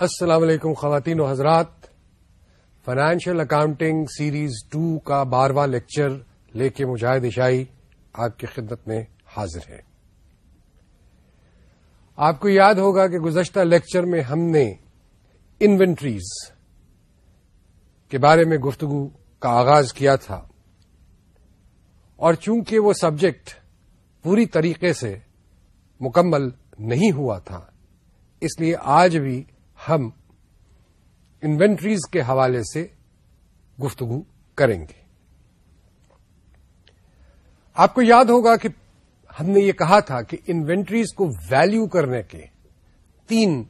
السلام علیکم خواتین و حضرات۔ فائنینشیل اکاؤنٹنگ سیریز ٹو کا بارواں لیکچر لے کے مجاہد عشائی آپ کی خدمت میں حاضر ہے آپ کو یاد ہوگا کہ گزشتہ لیکچر میں ہم نے انوینٹریز کے بارے میں گفتگو کا آغاز کیا تھا۔ اور چونکہ وہ سبجیکٹ پوری طریقے سے مکمل نہیں ہوا تھا، اس لیے آج بھی ہم انوینٹریز کے حوالے سے گفتگو کریں گے۔ آپ کو یاد ہوگا کہ ہم نے یہ کہا تھا کہ انوینٹریز کو ویلیو کرنے کے تین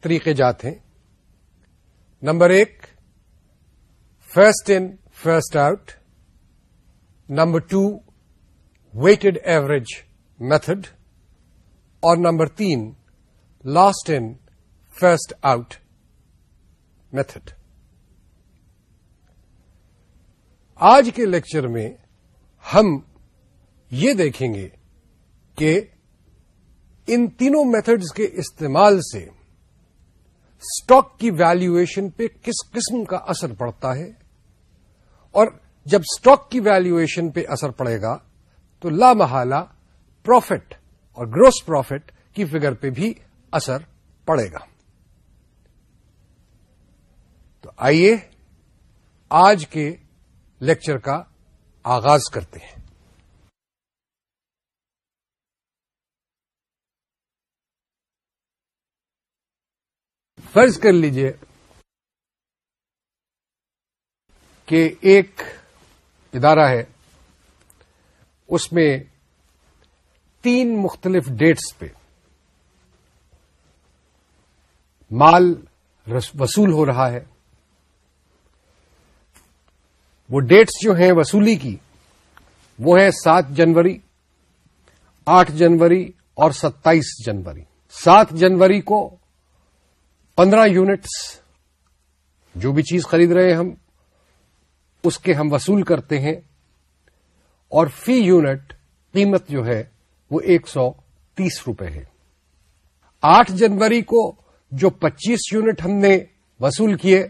طریقے جات ہیں۔ نمبر ایک first in first out number two weighted average method اور نمبر تین last in first out method آج کے لیکچر میں ہم یہ دیکھیں گے کہ ان تینوں میتھڈز کے استعمال سے اسٹاک کی ویلیویشن پہ کس قسم کا اثر پڑتا ہے اور جب اسٹاک کی ویلیویشن پہ اثر پڑے گا تو لامحالہ پروفٹ اور گروس پروفٹ کی فگر پہ بھی اثر پڑے گا تو آئیے آج کے لیکچر کا آغاز کرتے ہیں۔ فرض کر لیجیے کہ ایک ادارہ ہے، اس میں تین مختلف ڈیٹس پہ مال وصول ہو رہا ہے۔ وہ ڈیٹس جو ہیں وصولی کی، وہ ہے سات جنوری، آٹھ جنوری اور ستائیس جنوری۔ سات جنوری کو پندرہ یونٹس جو بھی چیز خرید رہے ہیں ہم، اس کے ہم وصول کرتے ہیں۔ اور فی یونٹ قیمت جو ہے، وہ ایک سو تیس روپے ہے۔ آٹھ جنوری کو جو پچیس یونٹ ہم نے وصول کیے،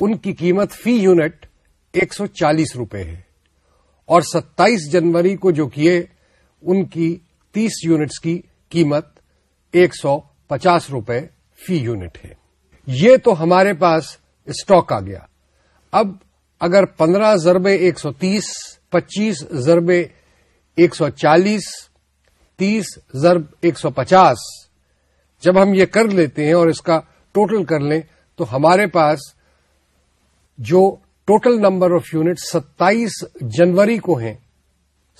ان کی قیمت فی یونٹ ایک سو چالیس روپے ہے اور ستائیس جنوری کو جو کیے، ان کی تیس یونٹس کی قیمت ایک سو پچاس روپے فی یونٹ ہے۔ یہ تو ہمارے پاس اسٹاک آ گیا۔ اب اگر پندرہ ضربے ایک سو تیس، پچیس ضربے ایک سو چالیس، تیس ضرب ایک سو پچاس، جب ہم یہ کر لیتے ہیں اور اس کا ٹوٹل کر لیں، تو ہمارے پاس جو ٹوٹل نمبر آف یونٹ ستائیس جنوری کو ہیں،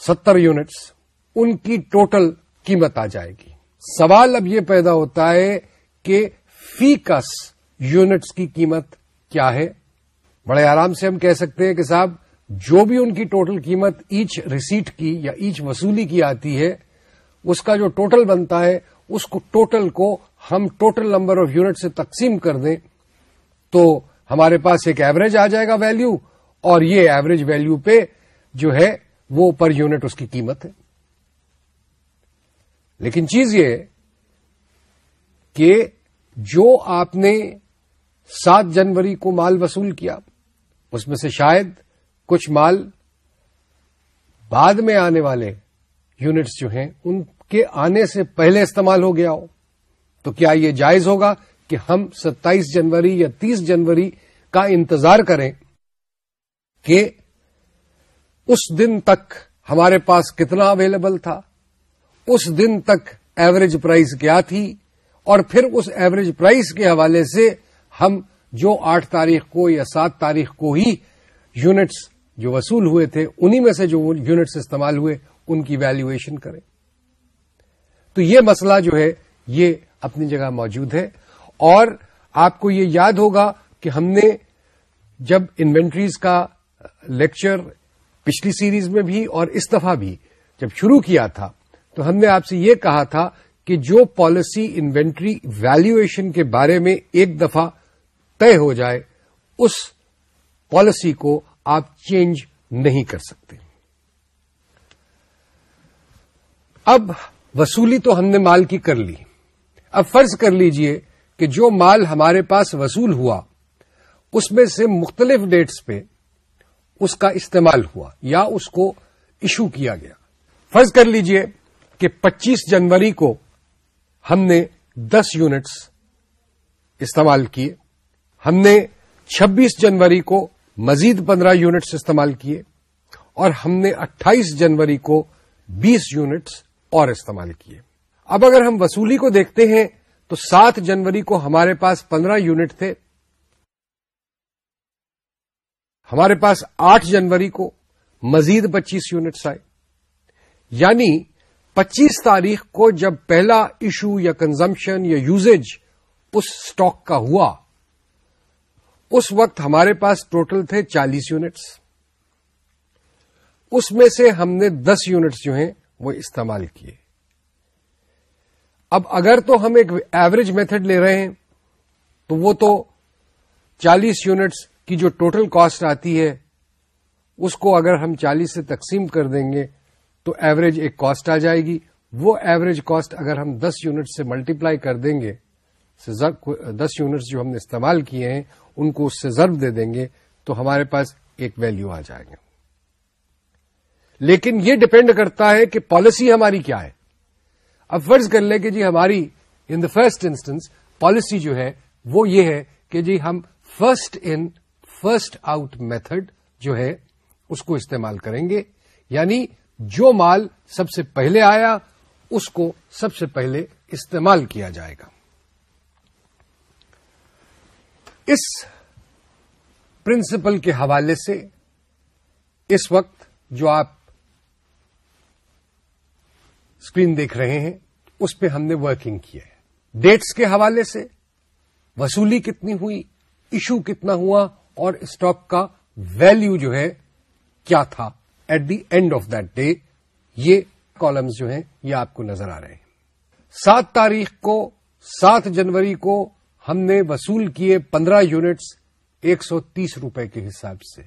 ستر یونٹس، ان کی ٹوٹل قیمت آ جائے گی۔ سوال اب یہ پیدا ہوتا ہے کہ فی کس یونٹس کی قیمت کیا ہے؟ بڑے آرام سے ہم کہہ سکتے ہیں کہ صاحب، جو بھی ان کی ٹوٹل قیمت ایچ ریسیٹ کی یا ایچ وصولی کی آتی ہے، اس کا جو ٹوٹل بنتا ہے، اس کو ٹوٹل کو ہم ٹوٹل نمبر آف یونٹ سے تقسیم کر دیں تو ہمارے پاس ایک ایوریج آ جائے گا ویلو اور یہ ایوریج ویلو پہ جو ہے وہ پر یونٹ اس کی قیمت ہے۔ لیکن چیز یہ کہ جو آپ نے سات جنوری کو مال وصول کیا، اس میں سے شاید کچھ مال بعد میں آنے والے یونٹس جو ہیں، ان کے آنے سے پہلے استعمال ہو گیا ہو۔ تو کیا یہ جائز ہوگا کہ ہم ستائیس جنوری یا تیس جنوری کا انتظار کریں کہ اس دن تک ہمارے پاس کتنا اویلیبل تھا، اس دن تک ایوریج پرائز کیا تھی، اور پھر اس ایوریج پرائز کے حوالے سے ہم جو آٹھ تاریخ کو یا سات تاریخ کو ہی یونٹس جو وصول ہوئے تھے، انہی میں سے جو یونٹس استعمال ہوئے، ان کی ویلویشن کریں۔ تو یہ مسئلہ جو ہے، یہ اپنی جگہ موجود ہے، اور آپ کو یہ یاد ہوگا کہ ہم نے جب انوینٹریز کا لیکچر پچھلی سیریز میں بھی اور اس دفعہ بھی جب شروع کیا تھا، تو ہم نے آپ سے یہ کہا تھا کہ جو پالیسی انوینٹری ویلویشن کے بارے میں ایک دفعہ طے ہو جائے، اس پالیسی کو آپ چینج نہیں کر سکتے۔ اب وصولی تو ہم نے مال کی کر لی۔ اب فرض کر لیجیے کہ جو مال ہمارے پاس وصول ہوا اس میں سے مختلف ڈیٹس پہ اس کا استعمال ہوا یا اس کو ایشو کیا گیا۔ فرض کر لیجیے کہ پچیس جنوری کو ہم نے دس یونٹس استعمال کیے۔ ہم نے چھبیس جنوری کو مزید پندرہ یونٹس استعمال کیے اور ہم نے اٹھائیس جنوری کو بیس یونٹس اور استعمال کیے۔ اب اگر ہم وصولی کو دیکھتے ہیں تو سات جنوری کو ہمارے پاس پندرہ یونٹ تھے۔ ہمارے پاس آٹھ جنوری کو مزید پچیس یونٹس آئے۔ یعنی پچیس تاریخ کو جب پہلا ایشو یا کنزمپشن یا یوزیج اس اسٹاک کا ہوا، اس وقت ہمارے پاس ٹوٹل تھے چالیس یونٹس۔ اس میں سے ہم نے دس یونٹس جو ہیں وہ استعمال کیے۔ اب اگر تو ہم ایک ایوریج میتھڈ لے رہے ہیں، تو وہ تو چالیس یونٹس کی جو ٹوٹل کاسٹ آتی ہے، اس کو اگر ہم چالیس سے تقسیم کر دیں گے تو ایوریج ایک کاسٹ آ جائے گی۔ وہ ایوریج کاسٹ اگر ہم دس یونٹ سے ملٹیپلائی کر دیں گے دس یونٹس جو ہم نے استعمال کیے ہیں، ان کو اس سے ضرب دے دیں گے، تو ہمارے پاس ایک ویلو آ جائے گا۔ لیکن یہ ڈپینڈ کرتا ہے کہ پالیسی ہماری کیا ہے۔ اب فرض کر لیں کہ جی ہماری in the first instance policy جو ہے، وہ یہ ہے کہ جی ہم first in first out method جو ہے، اس کو استعمال کریں گے۔ یعنی جو مال سب سے پہلے آیا، اس کو سب سے پہلے استعمال کیا جائے گا۔ اس پرنسپل کے حوالے سے اس وقت جو آپ اسکرین دیکھ رہے ہیں، اس پہ ہم نے ورکنگ کی ہے۔ ڈیٹس کے حوالے سے، وصولی کتنی ہوئی ایشو کتنا ہوا اور اسٹاک کا ویلو جو ہے کیا تھا؟ At the end of that day یہ کالمز جو ہیں، یہ آپ کو نظر آ رہے ہیں۔ سات تاریخ کو، سات جنوری کو ہم نے وصول کیے پندرہ یونٹس ایک سو تیس روپے کے حساب سے۔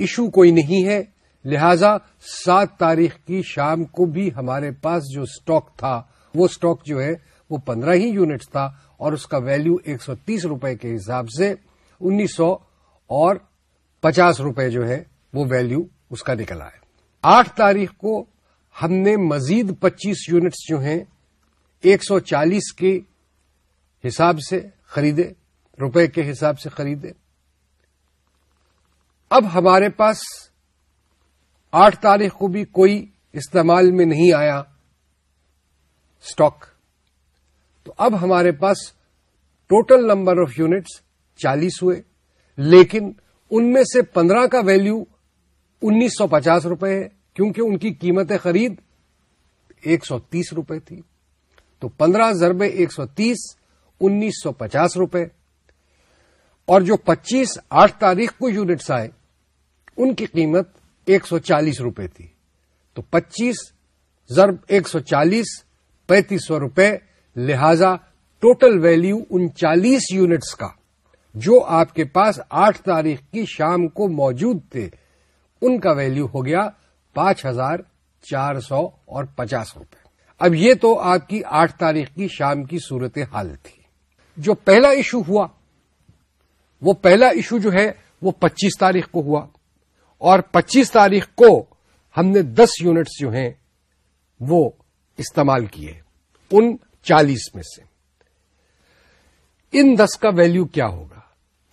ایشو کوئی نہیں ہے، لہذا سات تاریخ کی شام کو بھی ہمارے پاس جو اسٹاک تھا، وہ اسٹاک جو ہے، وہ پندرہ ہی یونٹس تھا اور اس کا ویلو ایک سو تیس روپے کے حساب سے انیس سو اور پچاس روپے جو ہے وہ ویلو اس کا نکلا ہے۔ آٹھ تاریخ کو ہم نے مزید پچیس یونٹس جو ہیں، ایک سو چالیس کے حساب سے خریدے، روپے کے حساب سے خریدے۔ اب ہمارے پاس آٹھ تاریخ کو بھی کوئی استعمال میں نہیں آیا اسٹاک تو اب ہمارے پاس ٹوٹل نمبر آف یونٹس چالیس ہوئے، لیکن ان میں سے پندرہ کا ویلو انیس سو پچاس روپے ہے، کیونکہ ان کی قیمت خرید ایک سو تیس روپے تھی۔ تو پندرہ ضرب ایک سو تیس، انیس سو پچاس روپے۔ اور جو پچیس آٹھ تاریخ کو یونٹس آئے، ان کی قیمت ایک سو چالیس روپے تھی۔ تو پچیس ضرب ایک سو چالیس، پینتیس سو روپے، لہذا ٹوٹل ویلو ان چالیس یونٹس کا۔ جو آپ کے پاس آٹھ تاریخ کی شام کو موجود تھے، ان کا ویلو ہو گیا پانچ ہزار چار سو اور پچاس روپے۔ اب یہ تو آپ کی آٹھ تاریخ کی شام کی صورت حال تھی۔ جو پہلا ایشو ہوا، وہ پہلا ایشو جو ہے، وہ پچیس تاریخ کو ہوا۔ اور پچیس تاریخ کو ہم نے دس یونٹس جو ہیں، وہ استعمال کیے۔ ان چالیس میں سے۔ ان دس کا ویلو کیا ہوگا؟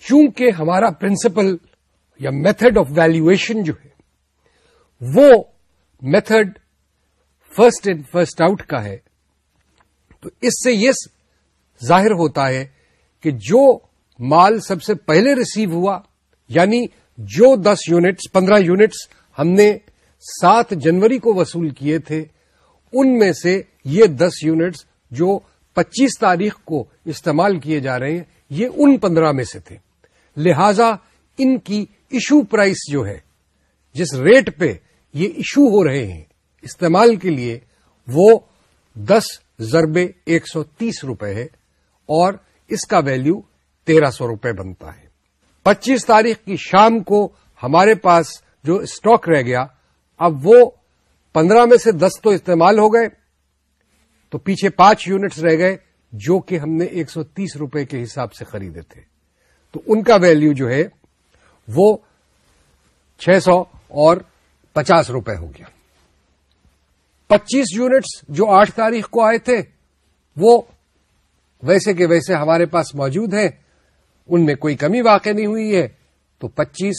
چونکہ ہمارا پرنسپل یا میتھڈ آف ویلویشن جو ہے، وہ method first in, first out کا ہے۔ تو اس سے یہ ظاہر ہوتا ہے کہ جو مال سب سے پہلے ریسیو ہوا یعنی جو دس یونٹس پندرہ یونٹس ہم نے سات جنوری کو وصول کیے تھے، ان میں سے یہ دس یونٹس جو پچیس تاریخ کو استعمال کیے جا رہے ہیں، یہ ان پندرہ میں سے تھے۔ لہذا ان کی ایشو پرائس جو ہے، جس ریٹ پہ یہ ایشو ہو رہے ہیں، استعمال کے لیے وہ دس ضربے ایک سو تیس روپے ہے اور اس کا ویلو تیرہ سو روپے بنتا ہے۔ پچیس تاریخ کی شام کو ہمارے پاس جو اسٹاک رہ گیا، اب وہ پندرہ میں سے دس تو استعمال ہو گئے۔ تو پیچھے پانچ یونٹس رہ گئے، جو کہ ہم نے ایک سو تیس روپے کے حساب سے خریدے تھے۔ تو ان کا ویلیو جو ہے وہ چھ سو اور پچاس روپے ہو گیا۔ پچیس یونٹس جو آٹھ تاریخ کو آئے تھے، وہ ویسے کے ویسے ہمارے پاس موجود ہیں، ان میں کوئی کمی واقع نہیں ہوئی ہے۔ تو پچیس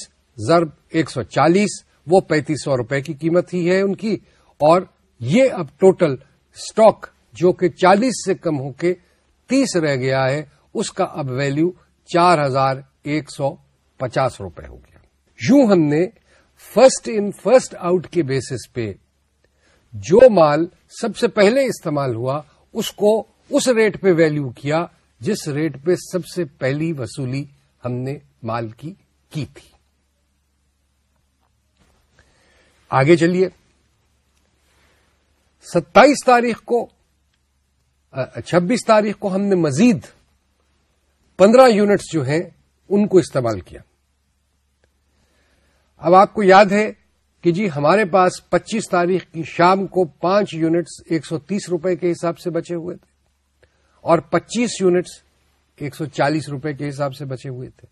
ضرب ایک سو چالیس، وہ پینتیس سو روپے کی قیمت ہی ہے ان کی۔ اور یہ اب ٹوٹل اسٹاک جو کہ چالیس سے کم ہو کے تیس رہ گیا ہے، اس کا اب ویلو چار ہزار ایک سو پچاس روپے ہو گیا۔ یوں ہم نے فرسٹ ان فرسٹ آؤٹ کے بیسس پہ جو مال سب سے پہلے استعمال ہوا، اس کو اس ریٹ پہ ویلو کیا، جس ریٹ پہ سب سے پہلی وصولی ہم نے مال کی کی تھی۔ آگے چلیے۔ ستائیس تاریخ کو چھبیس تاریخ کو ہم نے مزید پندرہ یونٹس جو ہیں، ان کو استعمال کیا۔ اب آپ کو یاد ہے کہ جی ہمارے پاس پچیس تاریخ کی شام کو پانچ یونٹس ایک سو تیس روپے کے حساب سے بچے ہوئے تھے اور پچیس یونٹس ایک سو چالیس روپے کے حساب سے بچے ہوئے تھے۔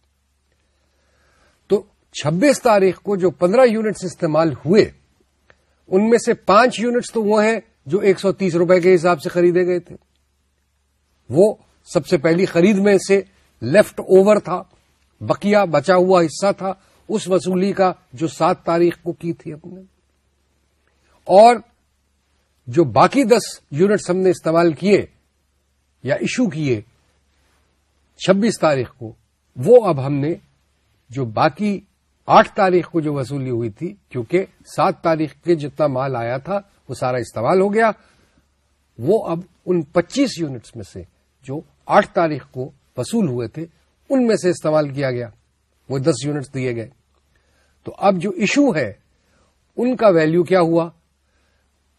تو چھبیس تاریخ کو جو پندرہ یونٹس استعمال ہوئے، ان میں سے پانچ یونٹس تو وہ ہیں جو ایک سو تیس روپے کے حساب سے خریدے گئے تھے۔ وہ سب سے پہلی خرید میں سے لیفٹ اوور تھا بکیا بچا ہوا حصہ تھا، اس وصولی کا جو سات تاریخ کو کی تھی اپنے اور جو باقی دس یونٹس ہم نے استعمال کیے یا ایشو کیے چھبیس تاریخ کو، وہ اب ہم نے جو باقی آٹھ تاریخ کو جو وصولی ہوئی تھی، کیونکہ سات تاریخ کے جتنا مال آیا تھا، وہ سارا استعمال ہو گیا۔ وہ اب ان پچیس یونٹس میں سے جو آٹھ تاریخ کو وصول ہوئے تھے، ان میں سے استعمال کیا گیا۔ وہ دس یونٹس دیے گئے۔ تو اب جو ایشو ہے، ان کا ویلو کیا ہوا؟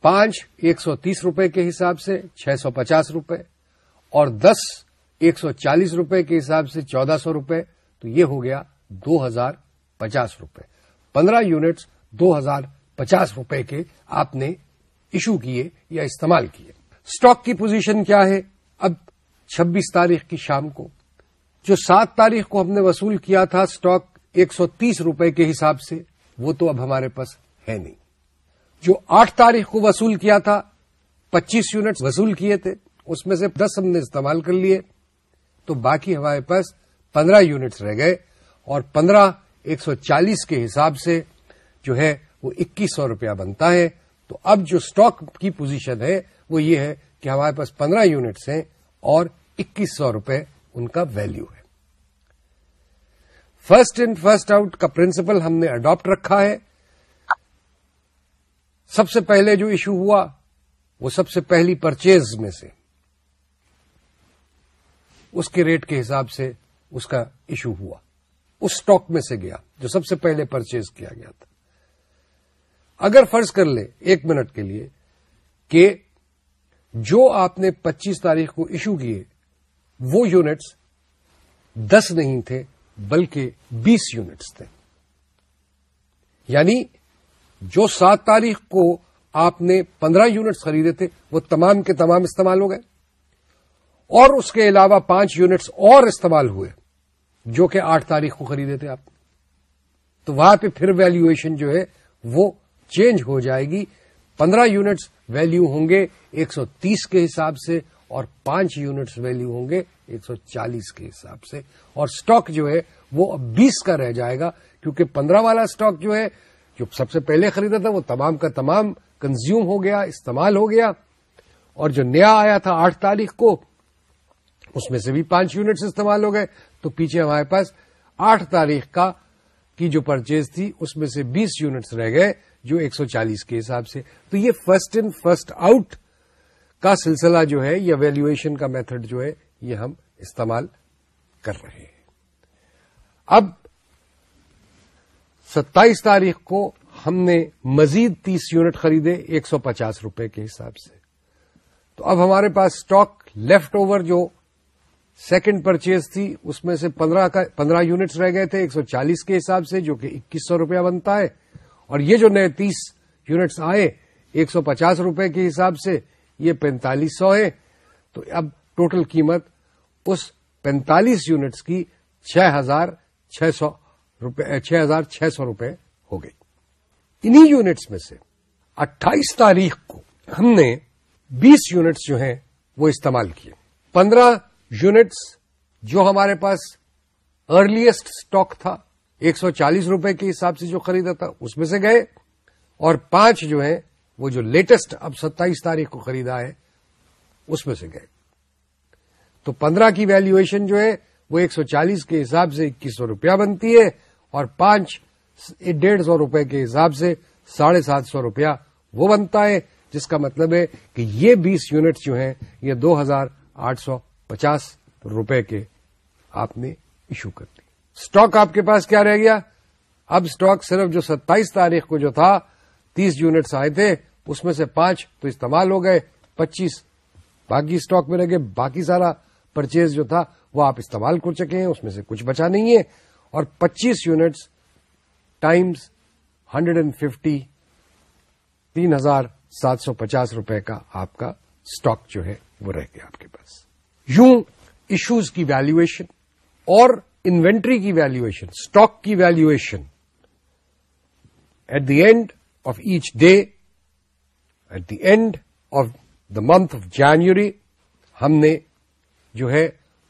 پانچ، ایک سو تیس روپے کے حساب سے، چھ سو پچاس روپے۔ اور دس، ایک سو چالیس روپے کے حساب سے، چودہ سو روپے۔ تو یہ ہو گیا دو ہزار پچاس روپے۔ پندرہ یونٹس دو ہزار پچاس روپے کے آپ نے ایشو کیے یا استعمال کیے۔ اسٹاک کی پوزیشن کیا ہے؟ اب چھبیس تاریخ کی شام کو۔ جو سات تاریخ کو ہم نے وصول کیا تھا اسٹاک ایک سو تیس روپے کے حساب سے، وہ تو اب ہمارے پاس ہے نہیں۔ جو آٹھ تاریخ کو وصول کیا تھا، پچیس یونٹ وصول کیے تھے، اس میں سے دس ہم نے استعمال کر لیے۔ تو باقی ہمارے پاس پندرہ یونٹس رہ گئے اور پندرہ ایک سو چالیس کے حساب سے جو ہے، وہ اکیس سو روپیہ بنتا ہے۔ تو اب جو اسٹاک کی پوزیشن ہے، وہ یہ ہے کہ ہمارے پاس پندرہ یونٹس ہیں۔ اور اکیس سو روپے ان کا ویلو ہے۔ فرسٹ ان فرسٹ آؤٹ کا پرنسپل ہم نے اڈاپٹ رکھا ہے۔ سب سے پہلے جو ایشو ہوا، وہ سب سے پہلی پرچیز میں سے۔ اس کے ریٹ کے حساب سے اس کا ایشو ہوا۔ اس اسٹاک میں سے گیا، جو سب سے پہلے پرچیز کیا گیا تھا۔ اگر فرض کر لے، ایک منٹ کے لیے، کہ جو آپ نے پچیس تاریخ کو ایشو کیے، وہ یونٹس دس نہیں تھے، بلکہ بیس یونٹس تھے۔ یعنی جو سات تاریخ کو آپ نے پندرہ یونٹس خریدے تھے، وہ تمام کے تمام استعمال ہو گئے۔ اور اس کے علاوہ پانچ یونٹس اور استعمال ہوئے، جو کہ آٹھ تاریخ کو خریدے تھے آپ۔ تو وہاں پہ پھر ویلویشن جو ہے، وہ چینج ہو جائے گی۔ پندرہ یونٹس ویلو ہوں گے ایک سو تیس کے حساب سے اور پانچ یونٹس ویلو ہوں گے ایک سو چالیس کے حساب سے اور اسٹاک جو ہے وہ اب بیس کا رہ جائے گا کیونکہ پندرہ والا اسٹاک جو ہے، جو سب سے پہلے خریدا تھا، وہ تمام کا تمام کنزیوم ہو گیا، استعمال ہو گیا اور جو نیا آیا تھا آٹھ تاریخ کو، اس میں سے بھی پانچ یونٹس استعمال ہو گئے۔ تو پیچھے ہمارے پاس آٹھ تاریخ کا، کی جو پرچیز تھی، اس میں سے بیس یونٹس رہ گئے۔ جو ایک سو چالیس کے حساب سے۔ تو یہ فرسٹ ان فرسٹ آؤٹ کا سلسلہ جو ہے یا ویلویشن کا میتھڈ جو ہے، یہ ہم استعمال کر رہے ہیں۔ اب ستائیس تاریخ کو ہم نے مزید تیس یونٹ خریدے ایک سو پچاس روپے کے حساب سے۔ تو اب ہمارے پاس اسٹاک لیفٹ اوور جو سیکنڈ پرچیز تھی، اس میں سے پندرہ یونٹس رہ گئے تھے ایک سو چالیس کے حساب سے، جو کہ اکیس سو روپیہ بنتا ہے۔ اور یہ جو نئے تیس یونٹس آئے، ایک سو پچاس روپے کے حساب سے، یہ پینتالیس سو ہے۔ تو اب ٹوٹل قیمت اس پینتالیس یونٹس کی چھ ہزار چھ سو روپے چھ ہزار چھ سو روپے ہو گئی۔ انہی یونٹس میں سے اٹھائیس تاریخ کو ہم نے بیس یونٹس جو ہیں وہ استعمال کیے۔ پندرہ یونٹس جو ہمارے پاس ارلیسٹ اسٹاک تھا ایک سو چالیس روپے کے حساب سے جو خریدا تھا، اس میں سے گئے۔ اور پانچ جو ہیں، وہ جو لیٹسٹ اب ستائیس تاریخ کو خریدا ہے، اس میں سے گئے۔ تو پندرہ کی ویلویشن جو ہے، وہ ایک سو چالیس کے حساب سے اکیس سو روپیہ بنتی ہے، اور پانچ ڈیڑھ سو روپے کے حساب سے ساڑھے سات سو روپیہ وہ بنتا ہے، جس کا مطلب ہے کہ یہ بیس یونٹ جو ہیں، یہ دو ہزار آٹھ سو پچاس روپے کے آپ نے ایشو کر اسٹاک آپ کے پاس کیا رہ گیا؟ اب اسٹاک صرف جو ستائیس تاریخ کو جو تھا، تیس یونٹس آئے تھے، اس میں سے پانچ تو استعمال ہو گئے، پچیس باقی اسٹاک میں رہ گئے، باقی سارا پرچیز جو تھا، وہ آپ استعمال کر چکے ہیں، اس میں سے کچھ بچا نہیں ہے۔ اور پچیس units times hundred and fifty, تین ہزار سات سو پچاس روپے کا آپ کا اسٹاک جو ہے، وہ رہ گیا آپ کے پاس۔ یوں ایشوز کی ویلویشن اور انوینٹری کی ویلویشن اسٹاک کی valuation at the end of each day at the end of the month of January ہم نے جو ہے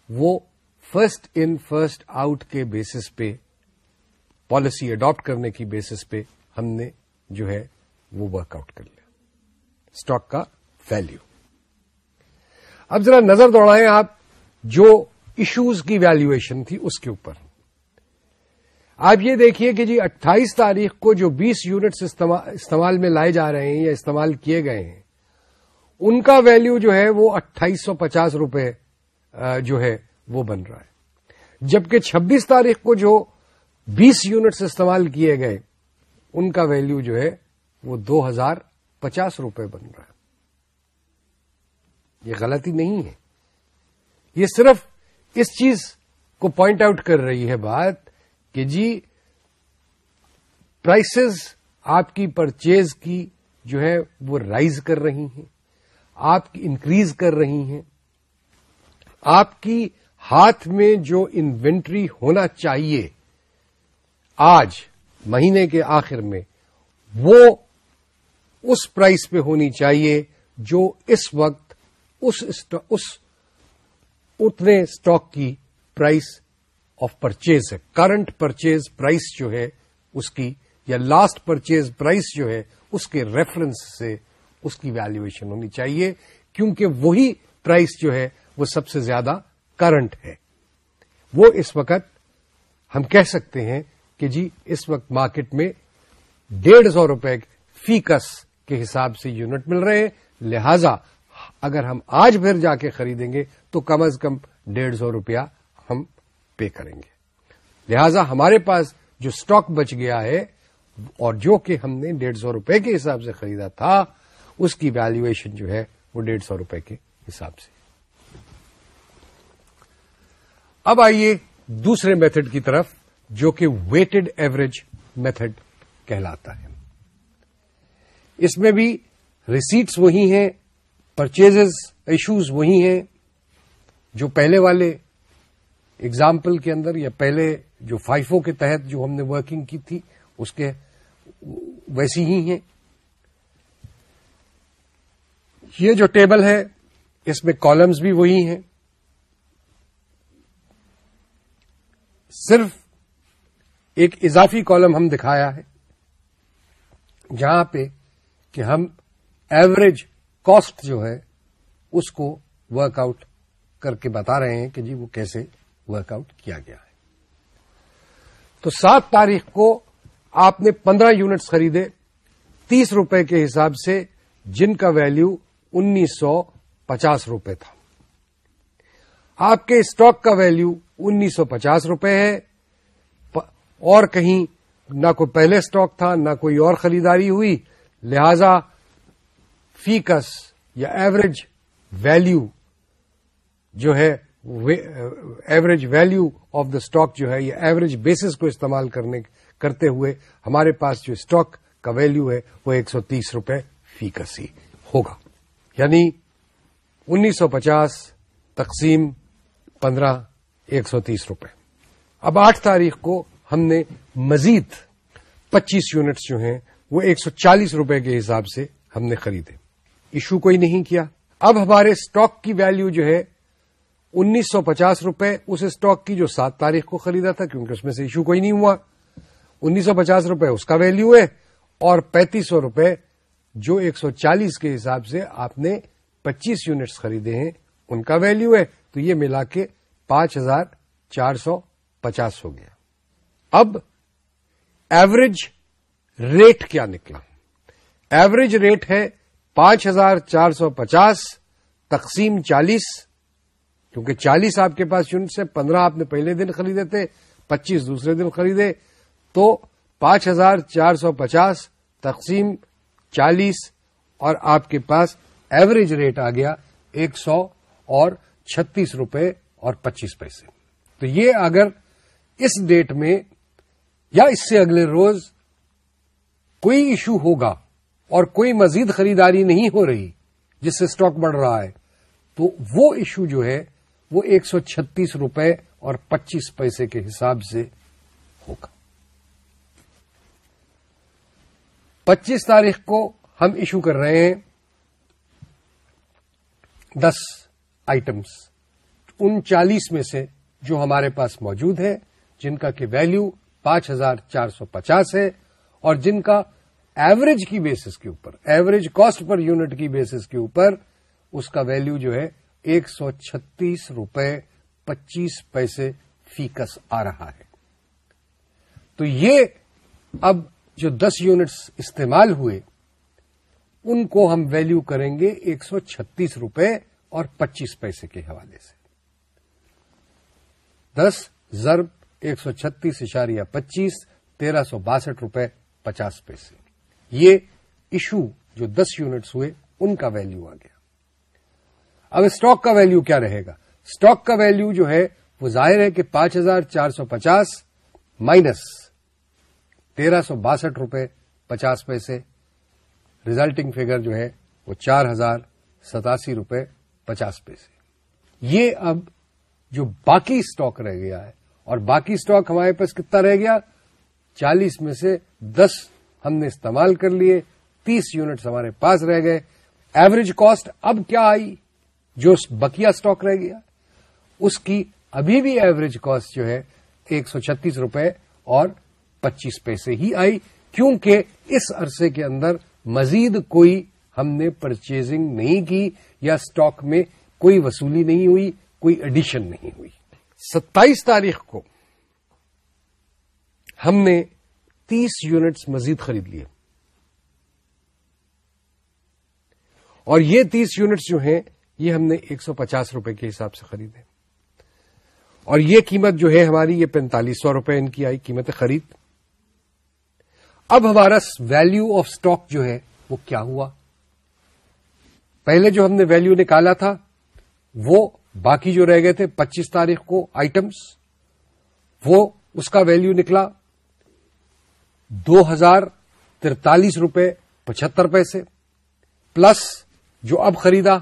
وہ فرسٹ ان فرسٹ آؤٹ کے بیسس پہ پالیسی اڈاپٹ کرنے کی بیسس پہ ہم نے جو ہے وہ ورک آؤٹ کر لیا. اسٹاک کا ویلو اب ذرا نظر دوڑائیں آپ جو ایشوز کی ویلویشن تھی اس کے اوپر۔ آپ یہ دیکھیے کہ جی اٹھائیس تاریخ کو جو بیس یونٹس استعمال میں لائے جا رہے ہیں یا استعمال کیے گئے ہیں، ان کا ویلو جو ہے وہ اٹھائیس سو پچاس روپے جو ہے وہ بن رہا ہے۔ جبکہ چھبیس تاریخ کو جو بیس یونٹس استعمال کیے گئے، ان کا ویلو جو ہے وہ دو ہزار پچاس روپے بن رہا ہے۔ یہ غلطی نہیں ہے۔ یہ صرف اس چیز کو پوائنٹ آؤٹ کر رہی ہے بات کہ جی پرائسز آپ کی پرچیز کی جو ہے وہ رائز کر رہی ہیں، آپ کی انکریز کر رہی ہیں، آپ کی ہاتھ میں جو انوینٹری ہونا چاہیے آج، مہینے کے آخر میں، وہ اس پرائس پہ ہونی چاہیے جو اس وقت اس اتنے اسٹاک کی پرائس آف پرچیز ہے۔ کرنٹ پرچیز پرائس جو ہے اس کی یا لاسٹ پرچیز پرائس جو ہے اس کے ریفرنس سے اس کی ویلویشن ہونی چاہیے کیونکہ وہی پرائس جو ہے وہ سب سے زیادہ کرنٹ ہے۔ وہ اس وقت ہم کہہ سکتے ہیں کہ جی اس وقت مارکیٹ میں ڈیڑھ سو روپے فی کس کے حساب سے یونٹ مل رہے ہیں۔ لہذا اگر ہم آج پھر جا کے خریدیں گے تو کم از کم ڈیڑھ سو روپیہ ہم پے کریں گے۔ لہذا ہمارے پاس جو اسٹاک بچ گیا ہے اور جو کہ ہم نے ڈیڑھ سو روپے کے حساب سے خریدا تھا، اس کی ویلویشن جو ہے وہ ڈیڑھ سو روپے کے حساب سے۔ اب آئیے دوسرے میتھڈ کی طرف، جو کہ ویٹڈ ایوریج میتھڈ کہلاتا ہے۔ اس میں بھی ریسیٹس وہی ہیں پرچیز ایشوز وہی ہیں جو پہلے والے اگزامپل کے اندر یا پہلے جو فائفو کے تحت جو ہم نے ورکنگ کی تھی، اس کے ویسی ہی ہیں۔ یہ جو ٹیبل ہے، اس میں کالمز بھی وہی ہیں۔ صرف ایک اضافی کالم ہم دکھایا ہے، جہاں پہ کہ ہم ایوریج کاسٹ جو ہے، اس کو ورک آؤٹ کر کے بتا رہے ہیں کہ جی وہ کیسے ورک آؤٹ کیا گیا ہے۔ تو سات تاریخ کو آپ نے پندرہ یونٹس خریدے، تیس روپے کے حساب سے، جن کا ویلو انیس سو پچاس روپے تھا۔ آپ کے اسٹاک کا ویلو انیس سو پچاس روپے ہے۔ اور کہیں نہ کوئی پہلے اسٹاک تھا، نہ کوئی اور خریداری ہوئی۔ لہذا فیکس یا ایوریج ویلو جو ہے average value of the stock جو ہے، یا ایوریج بیسس کو استعمال کرنے، کرتے ہوئے ہمارے پاس جو اسٹاک کا ویلو ہے، وہ ایک سو تیس روپے فی کسی ہوگا۔ یعنی انیس سو پچاس تقسیم پندرہ، ایک سو تیس روپے۔ اب آٹھ تاریخ کو ہم نے مزید پچیس یونٹس جو ہیں، وہ ایک سو چالیس روپے کے حساب سے ہم نے خریدے۔ ایشو کوئی نہیں کیا۔ اب ہمارے اسٹاک کی ویلیو جو ہے، انیس سو پچاس روپے، اس اسٹاک کی جو سات تاریخ کو خریدا تھا، کیونکہ اس میں سے ایشو کوئی نہیں ہوا۔ انیس سو پچاس روپے اس کا ویلیو ہے اور پینتیس سو روپے جو ایک سو چالیس کے حساب سے آپ نے پچیس یونٹس خریدے ہیں، ان کا ویلیو ہے۔ تو یہ ملا کے پانچ ہزار چار سو پچاس ہو گیا۔ اب ایوریج ریٹ کیا نکلا؟ ایوریج ریٹ ہے پانچ ہزار چار سو پچاس، تقسیم چالیس، کیونکہ چالیس آپ کے پاس یونٹ سے، پندرہ آپ نے پہلے دن خریدے تھے، پچیس دوسرے دن خریدے، تو پانچ ہزار چار سو پچاس، تقسیم چالیس، اور آپ کے پاس ایوریج ریٹ آ گیا ایک سو اور چھتیس روپے اور پچیس پیسے۔ تو یہ اگر اس ڈیٹ میں یا اس سے اگلے روز کوئی ایشو ہوگا اور کوئی مزید خریداری نہیں ہو رہی جس سے اسٹاک بڑھ رہا ہے، تو وہ ایشو جو ہے، وہ ایک سو چھتیس روپے اور پچیس پیسے کے حساب سے ہوگا۔ پچیس تاریخ کو ہم ایشو کر رہے ہیں۔ دس آئٹمس ان چالیس میں سے جو ہمارے پاس موجود ہے، جن کا کہ ویلو پانچ ہزار چار سو پچاس ہے اور جن کا ایوریج کی بیسس کے اوپر ایوریج کاسٹ پر یونٹ کی بیسس کے اوپر اس کا ویلو جو ہے ایک سو چھتیس روپے پچیس پیسے فیکس آ رہا ہے۔ تو یہ اب جو دس یونٹس استعمال ہوئے، ان کو ہم ویلو کریں گے ایک سو چھتیس روپے اور پچیس پیسے کے حوالے سے۔ دس ضرب ایک سو چھتیس اشاریہ پچیس تیرہ سو باسٹھ روپے پچاس پیسے۔ یہ ایشو جو دس یونٹس ہوئے، ان کا ویلو آ گیا۔ اب اسٹاک کا ویلو کیا رہے گا؟ اسٹاک کا ویلو جو ہے، وہ ظاہر ہے کہ پانچ ہزار چار سو پچاس مائنس تیرہ سو باسٹھ روپے پچاس پیسے۔ ریزلٹنگ فگر جو ہے، وہ چار ہزار ستاسی روپے پچاس پیسے۔ یہ اب جو باقی اسٹاک رہ گیا ہے، اور باقی اسٹاک ہمارے پاس کتنا رہ گیا؟ چالیس میں سے دس ہم نے استعمال کر لیے، تیس یونٹس ہمارے پاس رہ گئے۔ ایوریج کاسٹ اب کیا آئی؟ جو بکیا اسٹاک رہ گیا۔ اس کی ابھی بھی ایوریج کاسٹ جو ہے، ایک سو چھتیس روپے اور پچیس پیسے ہی آئی۔ کیونکہ اس عرصے کے اندر مزید کوئی ہم نے پرچیزنگ نہیں کی یا اسٹاک میں کوئی وصولی نہیں ہوئی، کوئی ایڈیشن نہیں ہوئی۔ ستائیس تاریخ کو ہم نے تیس یونٹس مزید خرید لیے۔ اور یہ تیس یونٹس جو ہیں، یہ ہم نے ایک سو پچاس روپے کے حساب سے خریدے۔ اور یہ قیمت جو ہے ہماری، یہ پینتالیس سو روپے ان کی آئی قیمت خرید۔ اب ہمارا ویلو آف اسٹاک جو ہے، وہ کیا ہوا؟ پہلے جو ہم نے ویلو نکالا تھا، وہ باقی جو رہ گئے تھے، پچیس تاریخ کو آئٹمس وہ اس کا ویلو نکلا۔ دو ہزار ترتالیس روپے پچہتر پیسے، پلس جو اب خریدا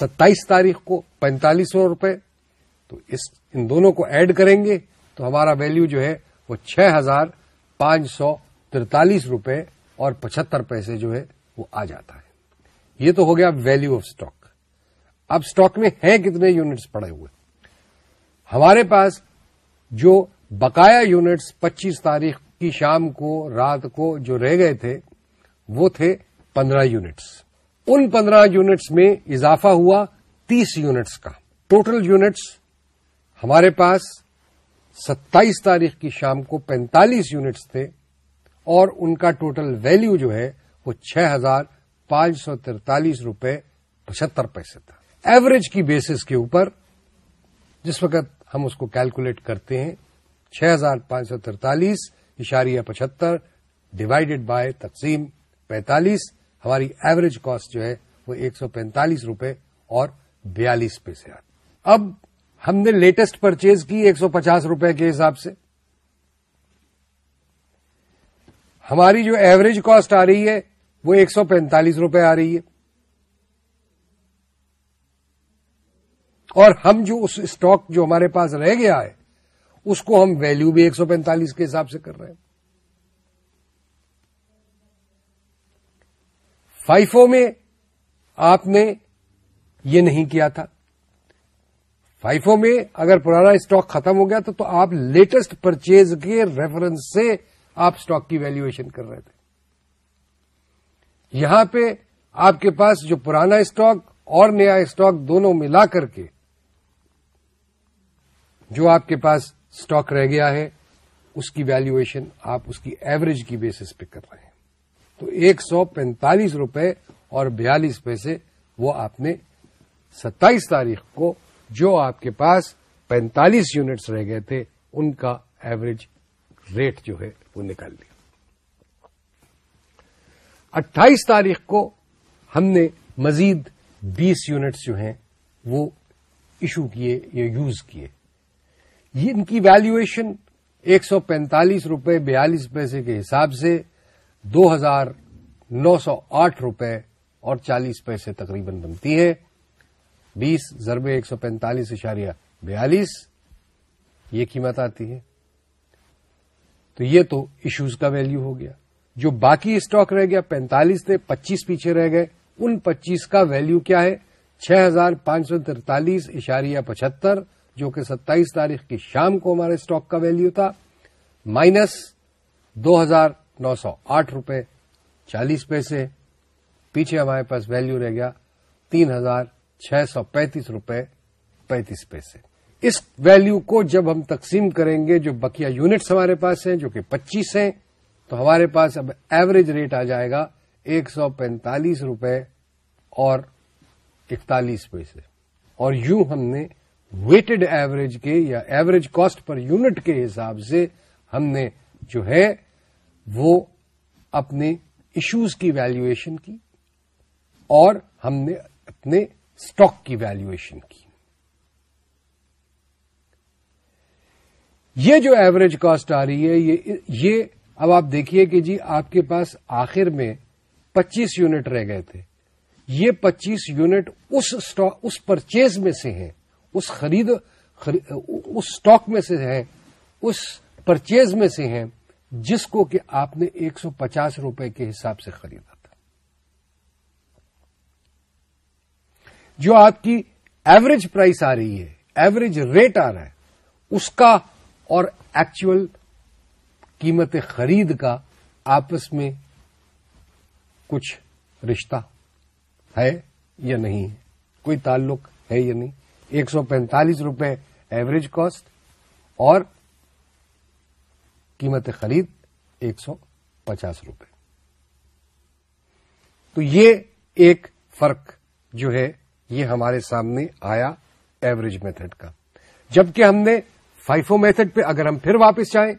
ستائیس تاریخ کو پینتالیس سو روپے۔ تو اس، ان دونوں کو ایڈ کریں گے تو ہمارا ویلو جو ہے وہ چھ ہزار پانچ سو ترتالیس روپے اور پچہتر پیسے جو ہے وہ آ جاتا ہے۔ یہ تو ہو گیا ویلو آف اسٹاک اب اسٹاک میں ہیں کتنے یونٹس پڑے ہوئے؟ ہمارے پاس جو بقایا یونٹس پچیس تاریخ کی شام کو، رات کو جو رہ گئے تھے، وہ تھے پندرہ یونٹس۔ ان پندرہ یونٹس میں اضافہ ہوا تیس یونٹس کا۔ ٹوٹل یونٹس ہمارے پاس ستائیس تاریخ کی شام کو پینتالیس یونٹس تھے اور ان کا ٹوٹل ویلو جو ہے، وہ چھ ہزار پانچ سو ترتالیس روپے پچہتر پیسے تھا۔ ایوریج کی بیسس کے اوپر، جس وقت ہم اس کو کیلکولیٹ کرتے ہیں، چھ ہزار پانچ سو ترتالیس اشاریہ پچہتر ڈیوائڈیڈ بائی تقسیم پینتالیس، ہماری ایوریج کاسٹ جو ہے وہ ایک سو پینتالیس روپے اور بیالیس پیسے اب ہم نے لیٹسٹ پرچیز کی ایک سو پچاس روپے کے حساب سے۔ ہماری جو ایوریج کاسٹ آ رہی ہے وہ ایک سو پینتالیس روپے آ رہی ہے۔ اور ہم جو اس اسٹاک جو ہمارے پاس رہ گیا ہے اس کو ہم ویلو بھی ایک سو پینتالیس کے حساب سے کر رہے ہیں۔ فائفو میں آپ نے یہ نہیں کیا تھا۔ فائفو میں اگر پرانا اسٹاک ختم ہو گیا تو تو آپ لیٹسٹ پرچیز کے ریفرنس سے آپ اسٹاک کی ویلویشن کر رہے تھے۔ یہاں پہ آپ کے پاس جو پرانا اسٹاک اور نیا اسٹاک دونوں ملا کر کے جو آپ کے پاس اسٹاک رہ گیا ہے، اس کی ویلویشن آپ اس کی ایوریج کی بیسس پہ کر رہے ہیں۔ تو ایک سو پینتالیس روپے اور بیالیس پیسے وہ آپ نے ستائیس تاریخ کو جو آپ کے پاس پینتالیس یونٹس رہ گئے تھے، ان کا ایوریج ریٹ جو ہے وہ نکال لیا۔ اٹھائیس تاریخ کو ہم نے مزید بیس یونٹس جو ہیں وہ ایشو کیے یا یوز کیے۔ ان کی ویلویشن ایک سو پینتالیس روپے بیالیس پیسے کے حساب سے دو ہزار نو سو آٹھ روپے اور چالیس پیسے تقریباً بنتی ہے بیس ضرب ایک سو پینتالیس اشاریہ بیالیس، یہ قیمت آتی ہے۔ تو یہ تو ایشوز کا ویلو ہو گیا۔ جو باقی اسٹاک رہ گیا، پینتالیس تھے، پچیس پیچھے رہ گئے۔ ان پچیس کا ویلو کیا ہے؟ چھ ہزار پانچ سو ترتالیس اشاریہ پچہتر جو کہ ستائیس تاریخ کی شام کو ہمارے اسٹاک کا ویلو تھا مائنس دو ہزار نو سو آٹھ روپے، چالیس پیسے، پیچھے ہمارے پاس ویلو رہ گیا تین ہزار چھ سو پینتیس روپے، پینتیس پیسے۔ اس ویلو کو جب ہم تقسیم کریں گے، جو بکیا یونٹس ہمارے پاس ہیں، جو کہ پچیس ہیں، تو ہمارے پاس اب ایوریج ریٹ آ جائے گا ایک سو پینتالیس روپے اور اکتالیس پیسے۔ اور یوں ہم نے ویٹڈ ایوریج کے یا ایوریج کاسٹ پر یونٹ کے حساب سے ہم نے جو ہے وہ اپنے ایشوز کی ویلویشن کی اور ہم نے اپنے اسٹاک کی ویلویشن کی۔ یہ جو ایوریج کاسٹ آ رہی ہے، یہ اب آپ دیکھیے کہ جی آپ کے پاس آخر میں پچیس یونٹ رہ گئے تھے۔ یہ پچیس یونٹ اس اس پرچیز میں سے ہیں۔ اس خرید اس اسٹاک میں سے ہیں اس پرچیز میں سے ہیں جس کو کہ آپ نے ایک سو پچاس روپے کے حساب سے خریدا تھا۔ جو آپ کی ایوریج پرائس آ رہی ہے ایوریج ریٹ آ رہا ہے، اس کا اور ایکچوئل قیمت خرید کا آپس میں کچھ رشتہ ہے یا نہیں؟ ہے کوئی تعلق ہے یا نہیں؟ ایک سو پینتالیس روپے ایوریج کاسٹ اور قیمت خرید ایک سو پچاس روپے۔ تو یہ ایک فرق جو ہے، یہ ہمارے سامنے آیا ایوریج میتھڈ کا۔ جبکہ ہم نے فائفو میتھڈ پہ اگر ہم پھر واپس جائیں،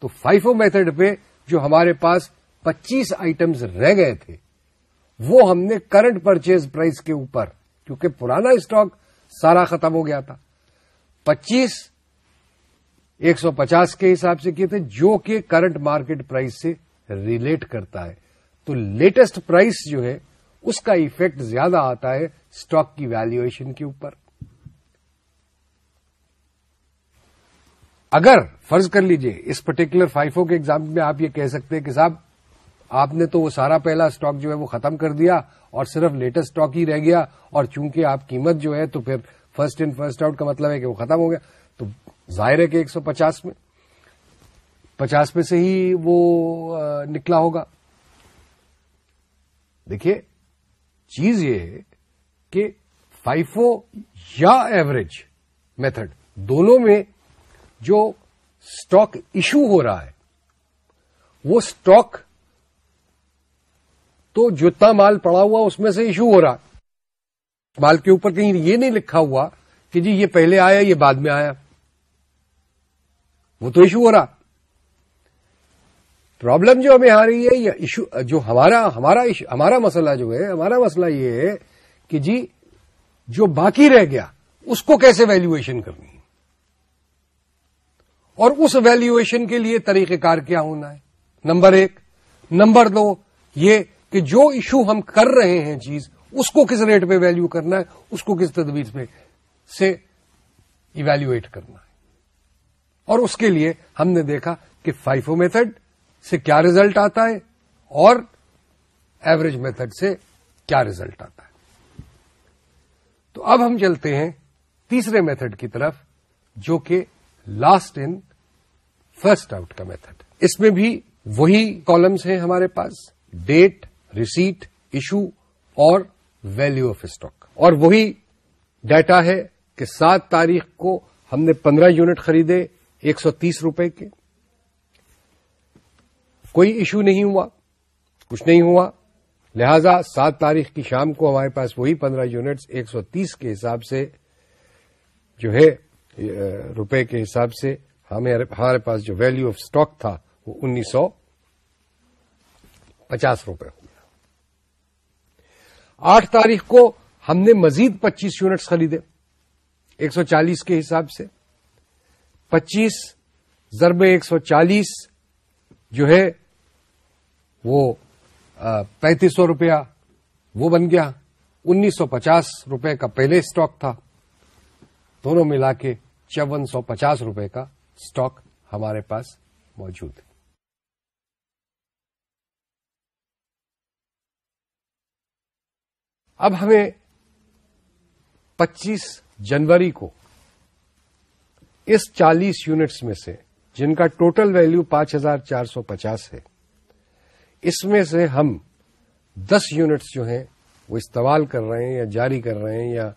تو فائفو میتھڈ پہ جو ہمارے پاس پچیس آئٹمز رہ گئے تھے، وہ ہم نے کرنٹ پرچیز پرائز کے اوپر، کیونکہ پرانا اسٹاک سارا ختم ہو گیا تھا۔ پچیس، ایک سو پچاس کے حساب سے کیے تھے، جو کہ کرنٹ مارکیٹ پرائز سے ریلیٹ کرتا ہے۔ تو لیٹسٹ پرائز جو ہے، اس کا ایفیکٹ زیادہ آتا ہے اسٹاک کی ویلویشن کے اوپر۔ اگر فرض کر لیجیے، اس پرٹیکولر فائفو کے ایگزام میں آپ یہ کہہ سکتے ہیں کہ صاحب، آپ نے تو وہ سارا پہلا اسٹاک جو ہے وہ ختم کر دیا۔ اور صرف لیٹسٹ اسٹاک ہی رہ گیا اور چونکہ آپ قیمت جو ہے تو پھر فرسٹ ان فرسٹ آؤٹ کا مطلب ہے کہ وہ ختم ہو گیا۔ تو ظاہر ہے کہ ایک سو پچاس میں پچاس میں سے ہی وہ نکلا ہوگا۔ دیکھیے، چیز یہ ہے کہ فائفو یا ایوریج میتھڈ دونوں میں جو اسٹاک ایشو ہو رہا ہے، وہ اسٹاک تو جتنا مال پڑا ہوا اس میں سے ایشو ہو رہا مال کے اوپر کہیں یہ نہیں لکھا ہوا کہ جی یہ پہلے آیا یہ بعد میں آیا۔ وہ تو ایشو ہو رہا۔ پرابلم جو ہمیں آ رہی ہے یا ایشو، جو ہمارا ہمارا ہمارا مسئلہ جو ہے، ہمارا مسئلہ یہ ہے کہ جی جو باقی رہ گیا، اس کو کیسے ویلویشن کرنی ہے؟ اور اس ویلویشن کے لیے طریقہ کار کیا ہونا ہے؟ نمبر ایک۔ نمبر دو، یہ کہ جو ایشو ہم کر رہے ہیں چیز، اس کو کس ریٹ پہ ویلو کرنا ہے، اس کو کس تدبیر پہ سے ایویلویٹ کرنا ہے۔ اور اس کے لیے ہم نے دیکھا کہ فائفو میتھڈ سے کیا ریزلٹ آتا ہے اور ایوریج میتھڈ سے کیا ریزلٹ آتا ہے۔ تو اب ہم چلتے ہیں تیسرے میتھڈ کی طرف، جو کہ لاسٹ ان فرسٹ آؤٹ کا میتھڈ اس میں بھی وہی کالمس ہیں ہمارے پاس ڈیٹ ریسیٹ ایشو اور ویلو آف اسٹاک اور وہی ڈیٹا ہے کہ سات تاریخ کو ہم نے پندرہ یونٹ خریدے، ایک سو تیس روپے کے۔ کوئی ایشو نہیں ہوا، کچھ نہیں ہوا۔ لہذا سات تاریخ کی شام کو ہمارے پاس وہی پندرہ یونٹس ایک سو تیس کے حساب سے جو ہے، روپے کے حساب سے ہمارے پاس جو ویلو آف اسٹاک تھا، وہ انیس سو پچاس روپے۔ ہو آٹھ تاریخ کو ہم نے مزید پچیس یونٹس خریدے، ایک سو چالیس کے حساب سے۔ پچیس ضرب ایک سو چالیس جو ہے، وہ پینتیس سو روپیہ، وہ بن گیا۔ انیس سو پچاس روپے کا پہلے اسٹاک تھا۔ دونوں ملا کے چون سو پچاس روپے کا اسٹاک ہمارے پاس موجود ہے۔ اب ہمیں پچیس جنوری کو اس چالیس یونٹس میں سے، جن کا ٹوٹل ویلو پانچ ہزار چار سو پچاس ہے، اس میں سے ہم دس یونٹس جو ہیں، وہ استعمال کر رہے ہیں یا جاری کر رہے ہیں یا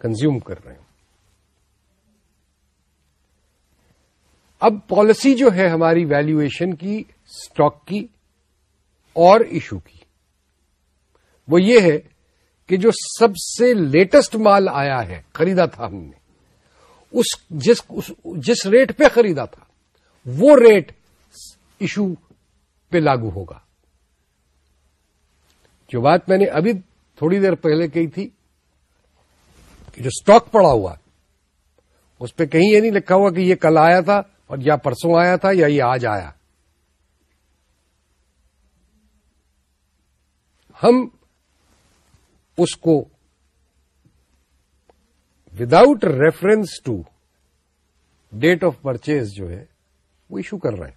کنزیوم کر رہے ہیں۔ اب پالیسی جو ہے ہماری ویلویشن کی اسٹاک کی اور ایشو کی، وہ یہ ہے کہ جو سب سے لیٹسٹ مال آیا ہے، خریدا تھا ہم نے۔ اس جس جس ریٹ پہ خریدا تھا، وہ ریٹ ایشو پہ لاگو ہوگا۔ جو بات میں نے ابھی تھوڑی دیر پہلے کہی تھی کہ جو اسٹاک پڑا ہوا، اس پہ کہیں یہ نہیں لکھا ہوا کہ یہ کل آیا تھا اور یا پرسوں آیا تھا یا یہ آج آیا۔ ہم اس کو without reference to date of purchase جو ہے، وہ ایشو کر رہے ہیں۔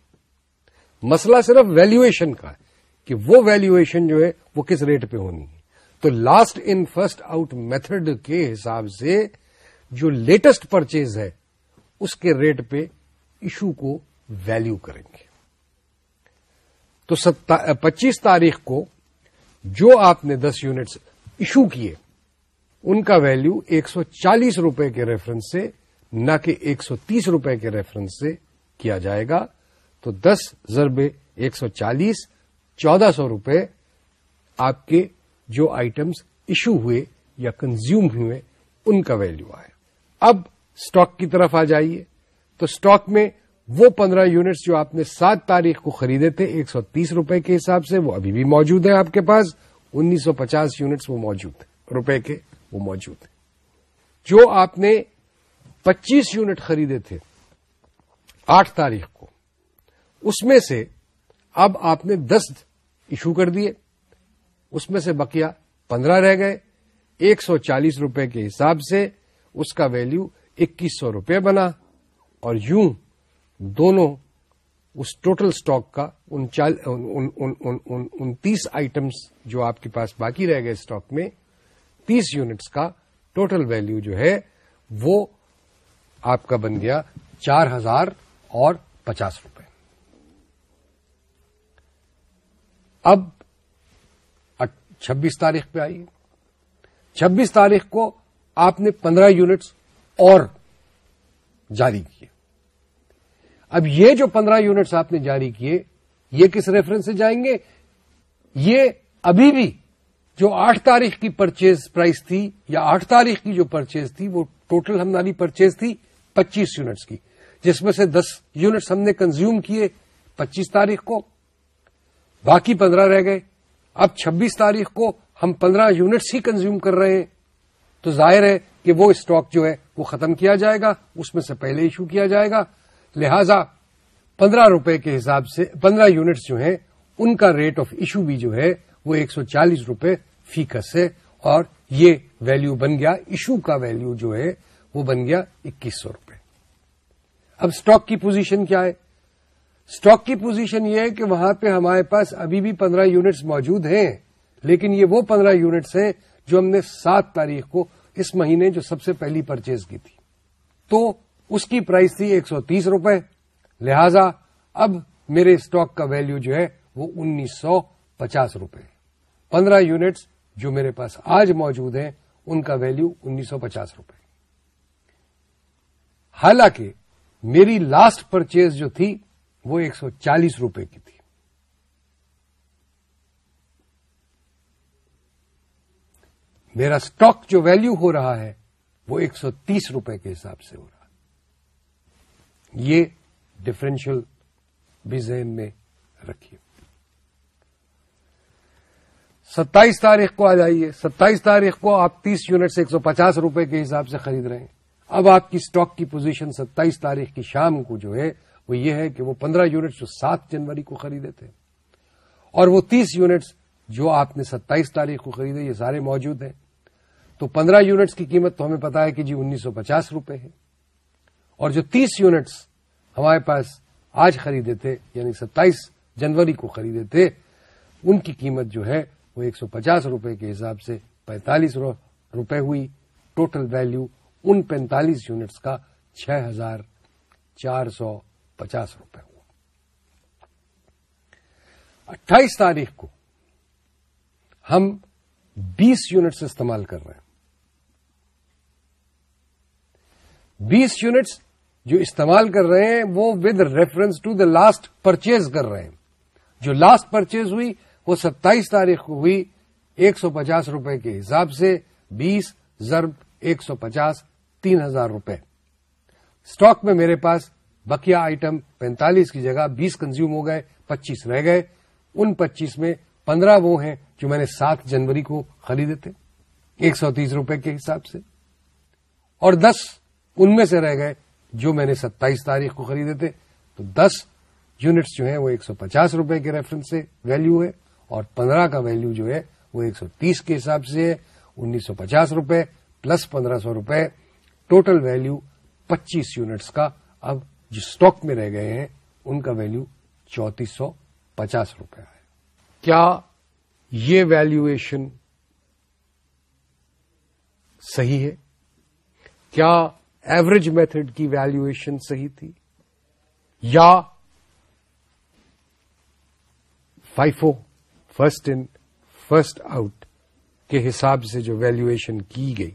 مسئلہ صرف ویلویشن کا ہے کہ وہ ویلویشن جو ہے وہ کس ریٹ پہ ہونی ہے۔ تو last in first out method کے حساب سے جو لیٹسٹ پرچیز ہے، اس کے ریٹ پہ ایشو کو ویلو کریں گے۔ تو پچیس تاریخ کو جو آپ نے دس یونٹس ایشو کیے، ان کا ویلو ایک سو چالیس روپے کے ریفرنس سے، نہ کہ ایک سو تیس روپے کے ریفرنس سے کیا جائے گا۔ تو دس ضربے ایک سو چالیس، چودہ سو روپے آپ کے جو آئٹمس ایشو ہوئے یا کنزیوم ہوئے، ان کا ویلو آئے اب اسٹاک کی طرف آ جائیے۔ تو اسٹاک میں وہ پندرہ یونٹس جو آپ نے سات تاریخ کو خریدے تھے، ایک سو تیس روپے کے حساب سے، وہ ابھی بھی موجود ہے آپ کے پاس۔ انیس سو پچاس یونٹس وہ موجود ہیں، روپے کے وہ موجود ہیں۔ جو آپ نے پچیس یونٹ خریدے تھے آٹھ تاریخ کو، اس میں سے اب آپ نے دس ایشو کر دیے، اس میں سے بقیہ پندرہ رہ گئے۔ ایک سو چالیس روپے کے حساب سے اس کا ویلو اکیس سو روپے بنا اور یوں دونوں اس ٹوٹل اسٹاک کا ان تیس آئٹمس جو آپ کے پاس باقی رہ گئے اسٹاک میں، تیس یونٹس کا ٹوٹل ویلو جو ہے، وہ آپ کا بن گیا چار ہزار اور پچاس روپے۔ اب چھبیس تاریخ پہ آئیے۔ چھبیس تاریخ کو آپ نے پندرہ یونٹس اور جاری کیے۔ اب یہ جو پندرہ یونٹس آپ نے جاری کیے، یہ کس ریفرنس سے جائیں گے؟ یہ ابھی بھی جو آٹھ تاریخ کی پرچیز پرائز تھی یا آٹھ تاریخ کی جو پرچیز تھی، وہ ٹوٹل ہماری پرچیز تھی پچیس یونٹس کی، جس میں سے دس یونٹس ہم نے کنزیوم کیے پچیس تاریخ کو۔ باقی پندرہ رہ گئے۔ اب چھبیس تاریخ کو ہم پندرہ یونٹس ہی کنزیوم کر رہے ہیں۔ تو ظاہر ہے کہ وہ اسٹاک جو ہے وہ ختم کیا جائے گا، اس میں سے پہلے ایشو کیا جائے گا۔ لہذا پندرہ روپے کے حساب سے پندرہ یونٹس جو ہیں، ان کا ریٹ آف ایشو بھی جو ہے، وہ ایک سو چالیس روپے فیکس ہے اور یہ ویلو بن گیا، ایشو کا ویلو جو ہے، وہ بن گیا اکیس سو روپے۔ اب اسٹاک کی پوزیشن کیا ہے؟ اسٹاک کی پوزیشن یہ ہے کہ وہاں پہ ہمارے پاس ابھی بھی پندرہ یونٹس موجود ہیں، لیکن یہ وہ پندرہ یونٹس ہیں جو ہم نے سات تاریخ کو اس مہینے جو سب سے پہلی پرچیز کی تھی۔ تو اس کی پرائز تھی ایک سو تیس روپے۔ لہذا اب میرے اسٹاک کا ویلو جو ہے وہ انیس سو پچاس روپے۔ پندرہ یونٹس جو میرے پاس آج موجود ہیں، ان کا ویلو انیس سو پچاس روپے۔ حالانکہ میری لاسٹ پرچیز جو تھی، وہ ایک سو چالیس روپے کی تھی۔ میرا اسٹاک جو ویلو ہو رہا ہے، وہ ایک سو تیس روپے کے حساب سے ہو رہا ہے۔ یہ ڈفرینشیل بھی ذہن میں رکھیے۔ ستائیس تاریخ کو آ جائیے۔ ستائیس تاریخ کو آپ تیس یونٹ سے ایک سو پچاس روپے کے حساب سے خرید رہے ہیں۔ اب آپ کی اسٹاک کی پوزیشن ستائیس تاریخ کی شام کو جو ہے، وہ یہ ہے کہ وہ پندرہ یونٹ جو سات جنوری کو خریدے تھے۔ اور وہ تیس یونٹس جو آپ نے ستائیس تاریخ کو خریدے، یہ سارے موجود ہیں۔ تو پندرہ یونٹس کی قیمت تو ہمیں پتا ہے کہ جی انیس سو پچاس روپے ہے۔ اور جو تیس یونٹس ہمارے پاس آج خریدے تھے یعنی ستائیس جنوری کو خریدے تھے، ان کی قیمت جو ہے وہ ایک سو پچاس روپے کے حساب سے پینتالیس روپے ہوئی۔ ٹوٹل ویلو ان پینتالیس یونٹس کا چھ ہزار چار سو پچاس روپے ہوا۔ اٹھائیس تاریخ کو ہم بیس یونٹس استعمال کر رہے ہیں۔ بیس یونٹس جو استعمال کر رہے ہیں، وہ with reference to the last purchase کر رہے ہیں۔ جو لاسٹ پرچیز ہوئی، وہ ستائیس تاریخ کو ہوئی، ایک سو پچاس روپے کے حساب سے، بیس، ضرب ایک سو پچاس، تین ہزار روپے۔ اسٹاک میں میرے پاس بکیا آئٹم پینتالیس کی جگہ بیس کنزیوم ہو گئے، پچیس رہ گئے۔ ان پچیس میں پندرہ وہ ہیں جو میں نے سات جنوری کو خریدے تھے، ایک سو تیس روپے کے حساب سے۔ اور دس ان میں سے رہ گئے جو میں نے ستائیس تاریخ کو خریدے تھے۔ تو دس یونٹس جو ہیں وہ ایک سو پچاس روپے کے ریفرنس سے ویلو ہے اور پندرہ کا ویلو جو ہے وہ ایک سو تیس کے حساب سے ہے۔ انیس سو پچاس روپے پلس پندرہ سو روپے۔ ٹوٹل ویلو پچیس یونٹس کا اب جو اسٹاک میں رہ گئے ہیں، ان کا ویلو چونتیس سو پچاس روپے ہے۔ کیا یہ ویلویشن صحیح ہے؟ کیا ایوریج میتھڈ کی ویلویشن صحیح تھی یا FIFO first in first out کے حساب سے جو ویلویشن کی گئی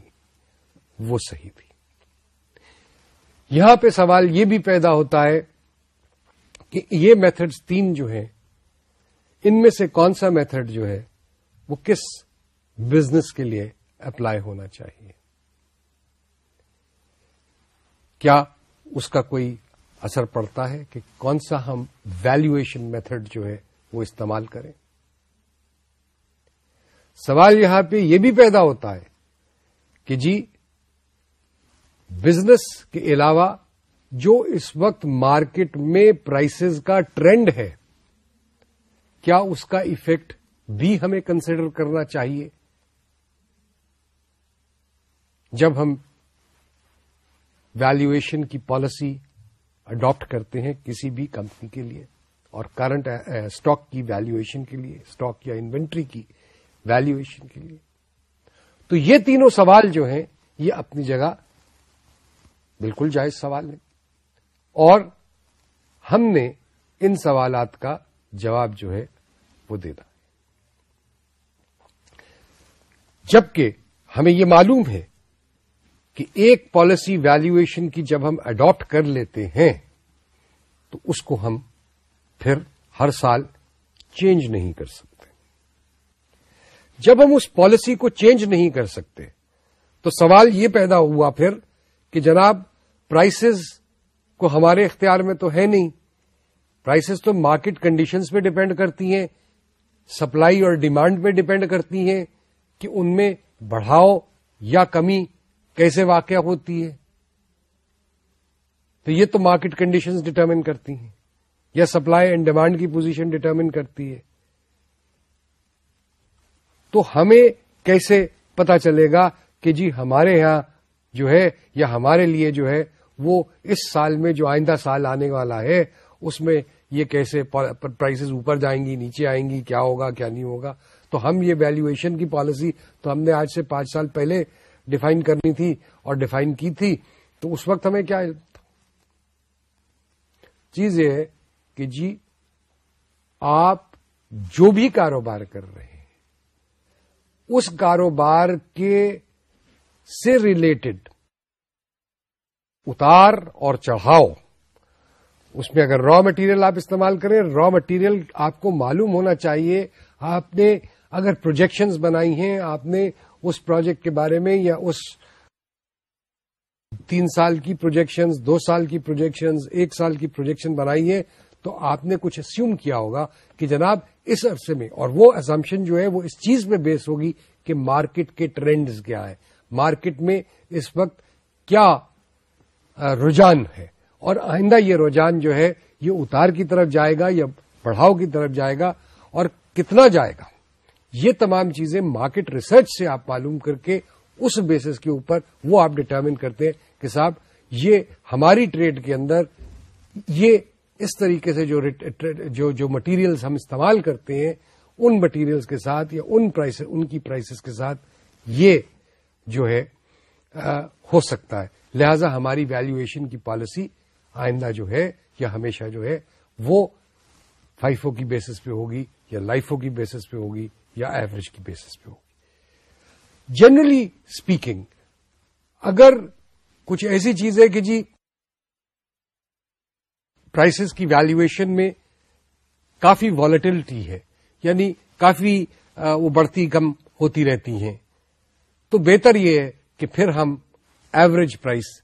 وہ صحیح تھی۔ یہاں پہ سوال یہ بھی پیدا ہوتا ہے کہ یہ میتھڈز تین جو ہیں، ان میں سے کون سا میتھڈ جو ہے وہ کس بزنس کے لیے اپلائی ہونا چاہیے؟ کیا اس کا کوئی اثر پڑتا ہے کہ کون سا ہم ویلویشن میتھڈ جو ہے وہ استعمال کریں؟ سوال یہاں پہ یہ بھی پیدا ہوتا ہے کہ جی بزنس کے علاوہ جو اس وقت مارکیٹ میں پرائسز کا ٹرینڈ ہے، کیا اس کا ایفیکٹ بھی ہمیں کنسیڈر کرنا چاہیے؟ جب ہم ویلویشن کی پالیسی اڈاپٹ کرتے ہیں کسی بھی کمپنی کے لیے اور کرنٹ اسٹاک uh, uh, کی ویلویشن کے لیے اسٹاک یا انوینٹری کی ویلویشن کے لیے. تو یہ تینوں سوال جو ہیں، یہ اپنی جگہ بالکل جائز سوال ہے اور ہم نے ان سوالات کا جواب جو ہے، وہ دے دا جبکہ ہمیں یہ معلوم ہے کہ ایک پالیسی ویلویشن کی جب ہم اڈاپٹ کر لیتے ہیں، تو اس کو ہم پھر ہر سال چینج نہیں کر سکتے۔ جب ہم اس پالیسی کو چینج نہیں کر سکتے، تو سوال یہ پیدا ہوا پھر کہ جناب پرائسز کو ہمارے اختیار میں تو ہے نہیں۔ پرائسز تو مارکیٹ کنڈیشنز پہ ڈپینڈ کرتی ہیں سپلائی اور ڈیمانڈ پہ ڈپینڈ کرتی ہیں کہ ان میں بڑھاؤ یا کمی کیسے واقع ہوتی ہے؟ تو یہ تو مارکیٹ کنڈیشنز ڈٹرمن کرتی ہیں، یا سپلائی اینڈ ڈیمانڈ کی پوزیشن ڈٹرمن کرتی ہے۔ تو ہمیں کیسے پتا چلے گا کہ جی ہمارے یہاں جو ہے، یا ہمارے لیے جو ہے، وہ اس سال میں جو آئندہ سال آنے والا ہے، اس میں یہ کیسے پرائسز اوپر جائیں گی، نیچے آئیں گی، کیا ہوگا، کیا نہیں ہوگا؟ تو ہم یہ ویلویشن کی پالیسی تو ہم نے آج سے پانچ سال پہلے ڈیفائن کرنی تھی اور ڈیفائن کی تھی، تو اس وقت ہمیں کیا چیز یہ ہے کہ جی آپ جو بھی کاروبار کر رہے ہیں، اس کاروبار کے سے ریلیٹڈ اتار اور چڑھاؤ۔ اس میں اگر را مٹیریل آپ استعمال کریں را مٹیریل آپ کو معلوم ہونا چاہیے۔ آپ نے اگر پروجیکشنز بنائی ہیں، آپ نے اس پروجیکٹ کے بارے میں یا اس تین سال کی پروجیکشنز، دو سال کی پروجیکشنز، ایک سال کی پروجیکشن بنائی ہے، تو آپ نے کچھ اسیوم کیا ہوگا کہ جناب اس عرصے میں، اور وہ ازمپشن جو ہے وہ اس چیز پہ بیس ہوگی کہ مارکیٹ کے ٹرینڈز کیا ہے مارکیٹ میں اس وقت کیا رجحان ہے۔ اور آئندہ یہ رجحان جو ہے، یہ اتار کی طرف جائے گا یا بڑھاؤ کی طرف جائے گا اور کتنا جائے گا؟ یہ تمام چیزیں مارکیٹ ریسرچ سے آپ معلوم کر کے اس بیسس کے اوپر وہ آپ ڈٹرمن کرتے ہیں کہ صاحب یہ ہماری ٹریڈ کے اندر یہ اس طریقے سے جو جو, جو مٹیریلز ہم استعمال کرتے ہیں ان مٹیریلز کے ساتھ یا ان پرائس ان کی پرائسز کے ساتھ یہ جو ہے آ, ہو سکتا ہے۔ لہذا ہماری ویلویشن کی پالیسی آئندہ جو ہے یا ہمیشہ جو ہے وہ فائفو کی بیسس پہ ہوگی یا لائفو کی بیسس پہ ہوگی۔ یا ایوریج کی بیسس پہ ہوگی جنرلی اسپیکنگ اگر کچھ ایسی چیز ہے کہ جی پرائسز کی ویلویشن میں کافی والیٹلٹی ہے یعنی کافی وہ بڑھتی کم ہوتی رہتی ہیں، تو بہتر یہ ہے کہ پھر ہم ایوریج پرائس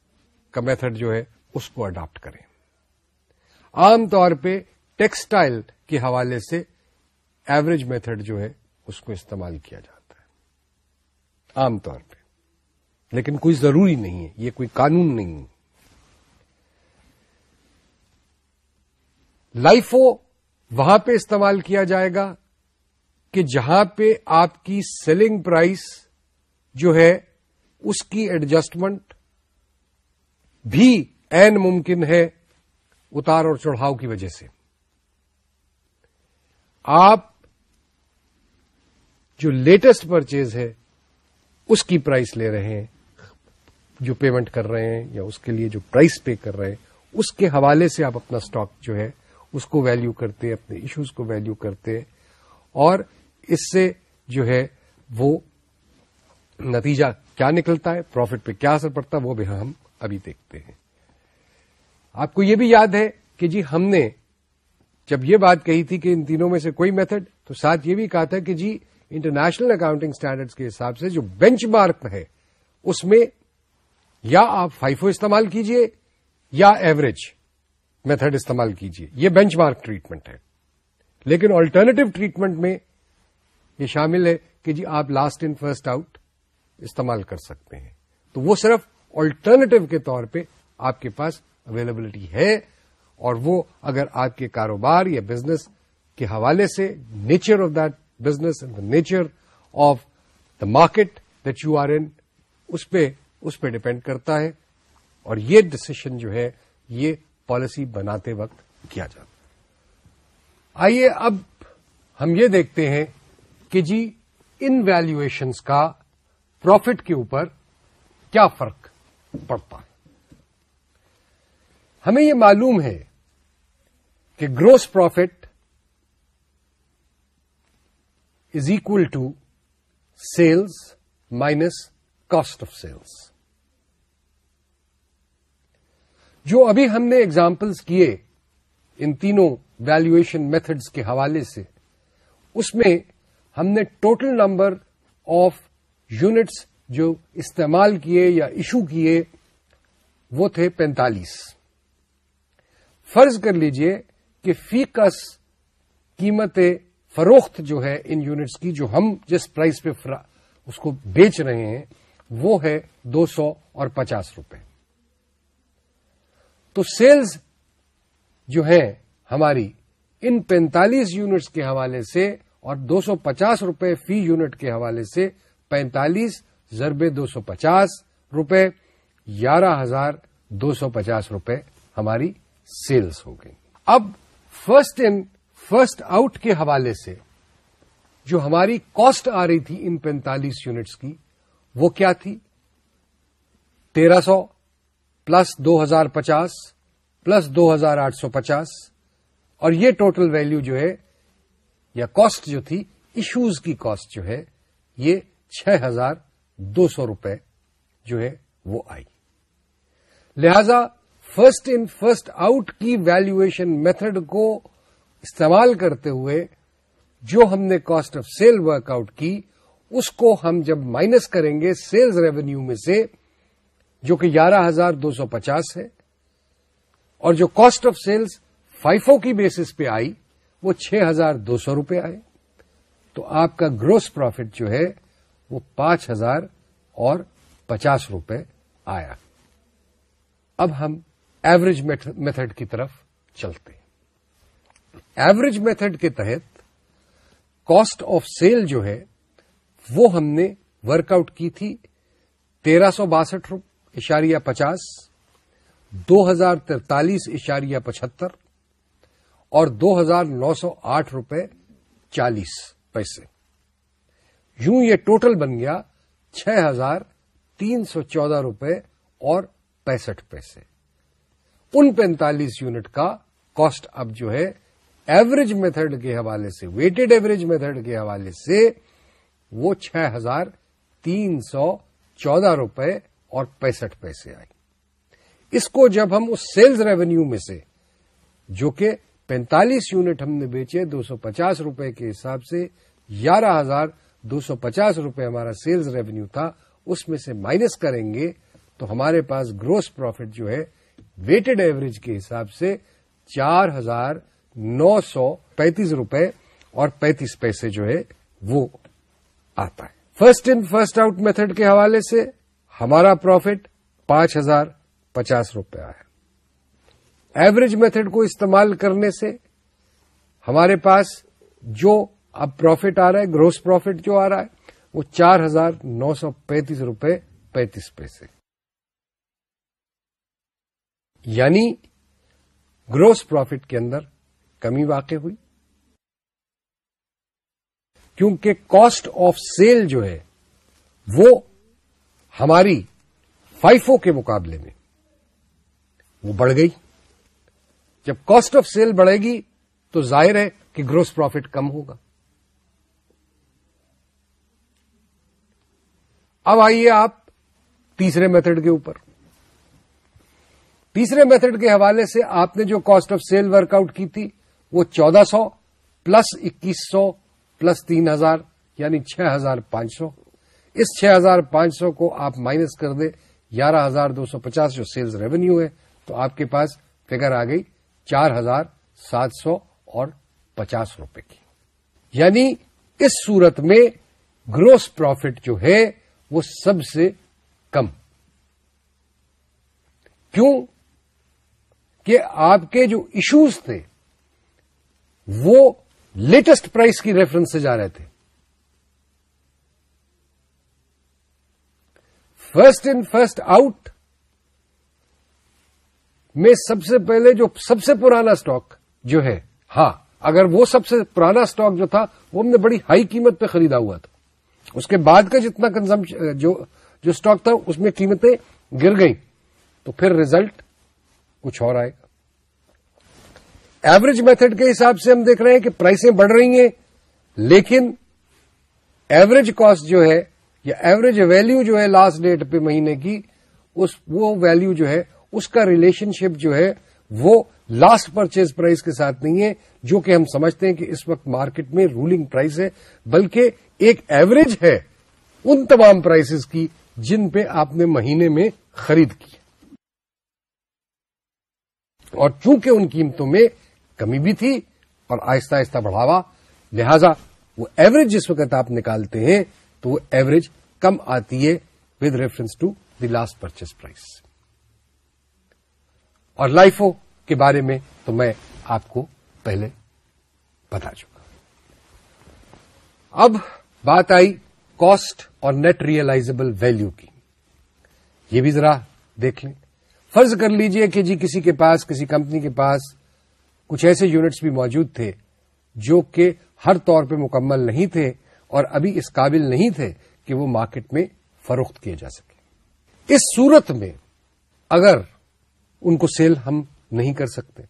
کا میتھڈ جو ہے اس کو اڈاپٹ کریں۔ عام طور پہ ٹیکسٹائل کے حوالے سے ایوریج میتھڈ جو ہے اس کو استعمال کیا جاتا ہے۔ عام طور پہ۔ لیکن کوئی ضروری نہیں ہے، یہ کوئی قانون نہیں ہے۔ لائفو وہاں پہ استعمال کیا جائے گا کہ جہاں پہ آپ کی سیلنگ پرائس جو ہے، اس کی ایڈجسٹمنٹ بھی این ممکن ہے اتار اور چڑھاؤ کی وجہ سے۔ آپ جو لیٹسٹ پرچیز ہے، اس کی پرائس لے رہے ہیں، جو پیمنٹ کر رہے ہیں یا اس کے لیے جو پرائس پے کر رہے ہیں، اس کے حوالے سے آپ اپنا اسٹاک جو ہے، اس کو ویلو کرتے، اپنے ایشوز کو ویلو کرتے، اور اس سے جو ہے، وہ نتیجہ کیا نکلتا ہے پروفٹ پہ کیا اثر پڑتا ہے، وہ بھی ہم ابھی دیکھتے ہیں۔ آپ کو یہ بھی یاد ہے کہ جی ہم نے جب یہ بات کہی تھی کہ ان تینوں میں سے کوئی میتھڈ تو ساتھ یہ بھی کہا تھا کہ جی انٹرنیشنل اکاؤنٹنگ اسٹینڈرڈس کے حساب سے جو بینچ مارک ہے، اس میں یا آپ فائفو استعمال کیجیے یا ایوریج میتھڈ استعمال کیجیے۔ یہ بینچ مارک ٹریٹمنٹ ہے۔ لیکن آلٹرنیٹو ٹریٹمنٹ میں یہ شامل ہے کہ جی آپ لاسٹ ان فرسٹ آؤٹ استعمال کر سکتے ہیں۔ تو وہ صرف آلٹرنیٹو کے طور پہ آپ کے پاس اویلیبلٹی ہے اور وہ اگر آپ کے کاروبار یا بزنس کے حوالے سے nature of that business and the nature of the market that you are in اس پہ اس پہ ڈپینڈ کرتا ہے اور یہ ڈسیشن جو ہے، یہ پالیسی بناتے وقت کیا جاتا ہے۔ آئیے اب ہم یہ دیکھتے ہیں کہ جی ان ویلویشنس کا پروفٹ کے اوپر کیا فرق پڑتا ہے۔ ہمیں یہ معلوم ہے کہ gross profit is equal to sales minus cost of sales جو ابھی ہم نے اگزامپلس کیے ان تینوں ویلویشن میتھڈس کے حوالے سے، اس میں ہم نے ٹوٹل نمبر آف یونٹس جو استعمال کیے یا ایشو کیے وہ تھے پینتالیس۔ فرض کر لیجیے کہ فی کس قیمت فروخت جو ہے ان یونٹس کی جو ہم جس پرائز پہ اس کو بیچ رہے ہیں، وہ ہے دو سو اور پچاس روپے۔ تو سیلز جو ہے ہماری ان پینتالیس یونٹس کے حوالے سے اور دو سو پچاس روپے فی یونٹ کے حوالے سے پینتالیس ضربے دو سو پچاس روپے، گیارہ ہزار دو سو پچاس روپے ہماری سیلز ہو گئی اب فرسٹ ان فرسٹ آؤٹ کے حوالے سے جو ہماری کاسٹ آ رہی تھی ان پینتالیس یونٹس کی، وہ کیا تھی؟ تیرہ سو پلس دو ہزار پچاس پلس دو ہزار آٹھ سو پچاس اور یہ ٹوٹل ویلو جو ہے، یا کاسٹ جو تھی، ایشوز کی کاسٹ جو ہے، یہ چھ ہزار دو سو روپے جو ہے وہ آئی۔ لہذا، فرسٹ ان، فرسٹ آؤٹ کی ویلویشن میتھڈ کو استعمال کرتے ہوئے جو ہم نے cost of sale work out کی، اس کو ہم جب مائنس کریں گے سیلز ریونیو میں سے، جو کہ گیارہ ہزار دو سو پچاس ہے، اور جو کاسٹ آف سیلز فائفو کی بیسس پہ آئی، وہ چھ ہزار دو سو روپے آئے۔ تو آپ کا گروس پروفٹ جو ہے، وہ پانچ ہزار اور پچاس روپے آیا۔ اب ہم ایوریج میتھڈ کی طرف چلتے ہیں۔ ایوریج میتھڈ کے تحت کاسٹ آف سیل جو ہے، وہ ہم نے ورک آؤٹ کی تھی تیرہ سو باسٹھ اشاریہ پچاس، دو ہزار ترتالیس اشاریہ پچہتر، اور دو ہزار نو سو آٹھ روپے چالیس پیسے۔ یوں یہ ٹوٹل بن گیا چھ ہزار تین سو چودہ روپے اور پینسٹھ پیسے۔ ان پینتالیس یونٹ کا کاسٹ اب جو ہے ایوریج میتھڈ کے حوالے سے ویٹڈ ایوریج میتھڈ کے حوالے سے وہ چھ ہزار تین سو چودہ روپے اور پینسٹھ پیسے آئی اس کو جب ہم اس سیلز ریونیو میں سے، جو کہ پینتالیس یونٹ ہم نے بیچے دو سو پچاس روپے کے حساب سے، گیارہ ہزار دو سو پچاس روپے ہمارا سیلز ریونیو تھا، اس میں سے مائنس کریں گے، تو ہمارے پاس گروس پروفٹ جو ہے ویٹڈ ایوریج کے حساب سے چار ہزار نو سو پینتیس روپے اور پینتیس پیسے جو ہے وہ آتا ہے۔ First in first out method کے حوالے سے ہمارا پروفٹ پانچ ہزار پچاس روپے آیا۔ ایوریج میتھڈ کو استعمال کرنے سے ہمارے پاس جو اب پروفٹ آ رہا ہے گروس پروفٹ جو آ رہا ہے، وہ چار ہزار نو سو پینتیس روپے پینتیس پیسے۔ یعنی گروس پروفٹ کے اندر کمی واقع ہوئی۔ کیونکہ کاسٹ آف سیل جو ہے، وہ ہماری فائفو کے مقابلے میں وہ بڑھ گئی۔ جب کاسٹ آف سیل بڑھے گی تو ظاہر ہے کہ گروس پروفٹ کم ہوگا۔ اب آئیے آپ تیسرے میتھڈ کے اوپر۔ تیسرے میتھڈ کے حوالے سے آپ نے جو cost of sale work out کی تھی وہ چودہ سو پلس اکیس سو پلس تین ہزار یعنی چھ ہزار پانچ سو۔ اس چھ ہزار پانچ سو کو آپ مائنس کر دیں، گیارہ ہزار دو سو پچاس جو سیلز ریونیو ہے، تو آپ کے پاس فگر آ گئی چار ہزار سات سو اور پچاس روپے کی۔ یعنی اس صورت میں گروس پروفٹ جو ہے، وہ سب سے کم۔ کیوں؟ کہ آپ کے جو ایشوز تھے وہ لیٹسٹ پرائز کی ریفرنس سے جا رہے تھے۔ فرسٹ ان فرسٹ آؤٹ میں سب سے پہلے جو سب سے پرانا اسٹاک جو ہے ہاں اگر وہ سب سے پرانا اسٹاک جو تھا، وہ ہم نے بڑی ہائی قیمت پہ خریدا ہوا تھا۔ اس کے بعد کا جتنا کنزم جو جو اسٹاک تھا، اس میں قیمتیں گر گئیں۔ تو پھر ریزلٹ کچھ اور آئے۔ گا ایوریج میتھڈ کے حساب سے ہم دیکھ رہے ہیں کہ پرائسیں بڑھ رہی ہیں، لیکن ایوریج کاسٹ جو ہے یا ایوریج ویلو جو ہے لاسٹ ڈیٹ پہ مہینے کی، اس وہ ویلو جو ہے، اس کا ریلیشن شپ جو ہے، وہ لاسٹ پرچیز پرائز کے ساتھ نہیں ہے، جو کہ ہم سمجھتے ہیں کہ اس وقت مارکیٹ میں رولنگ پرائز ہے، بلکہ ایک ایوریج ہے ان تمام پرائسز کی جن پہ آپ نے مہینے میں خرید کی۔ اور چونکہ ان قیمتوں میں کمی بھی تھی اور آہستہ آہستہ بڑھاوا۔ لہذا وہ ایوریج جس وقت آپ نکالتے ہیں تو وہ ایوریج کم آتی ہے with reference to the last purchase price اور لائفو کے بارے میں تو میں آپ کو پہلے بتا چکا۔ اب بات آئی کاسٹ اور نیٹ ریئلائزبل ویلو کی۔ یہ بھی ذرا دیکھ لیں۔ فرض کر لیجیے کہ جی کسی کے پاس، کسی کمپنی کے پاس کچھ ایسے یونٹس بھی موجود تھے جو کہ ہر طور پہ مکمل نہیں تھے اور ابھی اس قابل نہیں تھے کہ وہ مارکیٹ میں فروخت کیے جا سکے اس صورت میں اگر ان کو سیل ہم نہیں کر سکتے،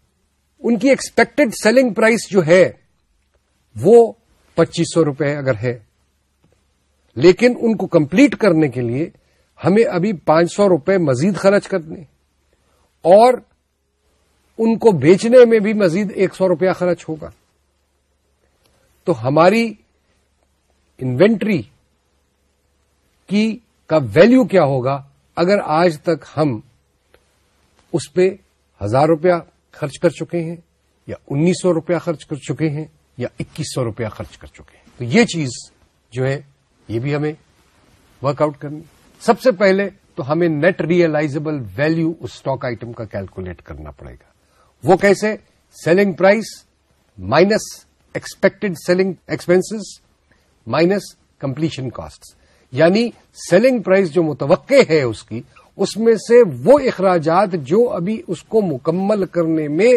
ان کی ایکسپیکٹڈ سیلنگ پرائس جو ہے، وہ پچیس سو روپے اگر ہے، لیکن ان کو کمپلیٹ کرنے کے لیے ہمیں ابھی پانچ سو روپے مزید خرچ کرنے اور ان کو بیچنے میں بھی مزید ایک سو روپیہ خرچ ہوگا۔ تو ہماری انوینٹری کی کا ویلو کیا ہوگا؟ اگر آج تک ہم اس پہ ہزار روپیہ خرچ کر چکے ہیں، یا انیس سو روپیہ خرچ کر چکے ہیں، یا اکیس سو روپیہ خرچ کر چکے ہیں۔ تو یہ چیز جو ہے، یہ بھی ہمیں ورک آؤٹ کرنی۔ سب سے پہلے تو ہمیں نیٹ ریئلائزبل ویلو اس اسٹاک آئٹم کا کیلکولیٹ کرنا پڑے گا۔ وہ کیسے؟ Selling price minus expected selling expenses minus completion cost یعنی سیلنگ پرائز جو متوقع ہے اس کی، اس میں سے وہ اخراجات جو ابھی اس کو مکمل کرنے میں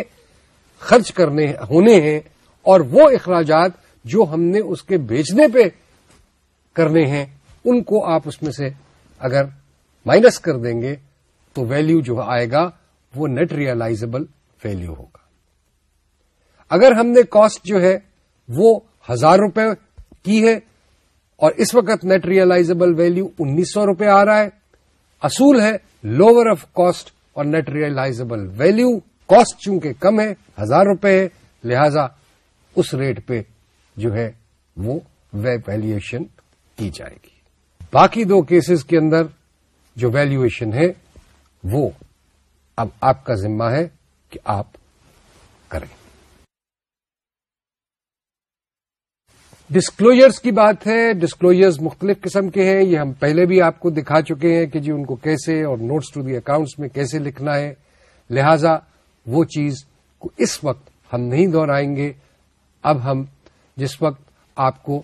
خرچ کرنے ہونے ہیں اور وہ اخراجات جو ہم نے اس کے بیچنے پہ کرنے ہیں، ان کو آپ اس میں سے اگر مائنس کر دیں گے تو ویلو جو آئے گا وہ نیٹ ریئلائزبل ویلو ہوگا۔ اگر ہم نے کاسٹ جو ہے وہ ہزار روپے کی ہے اور اس وقت نیٹ ریئلائزبل ویلو انیس سو روپے آ رہا ہے، اصول ہے لوور آف کاسٹ اور نیٹ ریئلائزبل ویلو کاسٹ چونکہ کم ہے، ہزار روپے ہے، لہذا اس ریٹ پہ جو ہے وہ ویلویشن کی جائے گی۔ باقی دو کیسز کے اندر جو ویلویشن ہے وہ اب آپ کا ذمہ ہے۔ کہ آپ کریں۔ ڈسکلوجرز کی بات ہے ڈسکلوجرز مختلف قسم کے ہیں، یہ ہم پہلے بھی آپ کو دکھا چکے ہیں کہ جی ان کو کیسے اور نوٹس ٹو دی اکاؤنٹس میں کیسے لکھنا ہے۔ لہذا وہ چیز کو اس وقت ہم نہیں دہرائیں گے۔ اب ہم جس وقت آپ کو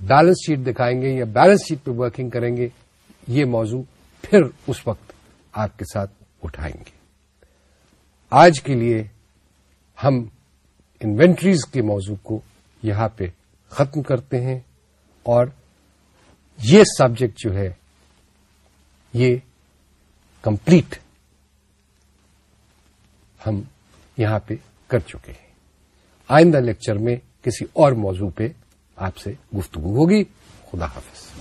بیلنس شیٹ دکھائیں گے یا بیلنس شیٹ پہ ورکنگ کریں گے، یہ موضوع پھر اس وقت آپ کے ساتھ اٹھائیں گے۔ آج کے لیے ہم انوینٹریز کے موضوع کو یہاں پہ ختم کرتے ہیں اور یہ سبجیکٹ جو ہے یہ کمپلیٹ ہم یہاں پہ کر چکے ہیں۔ آئندہ لیکچر میں کسی اور موضوع پہ آپ سے گفتگو ہوگی۔ خدا حافظ۔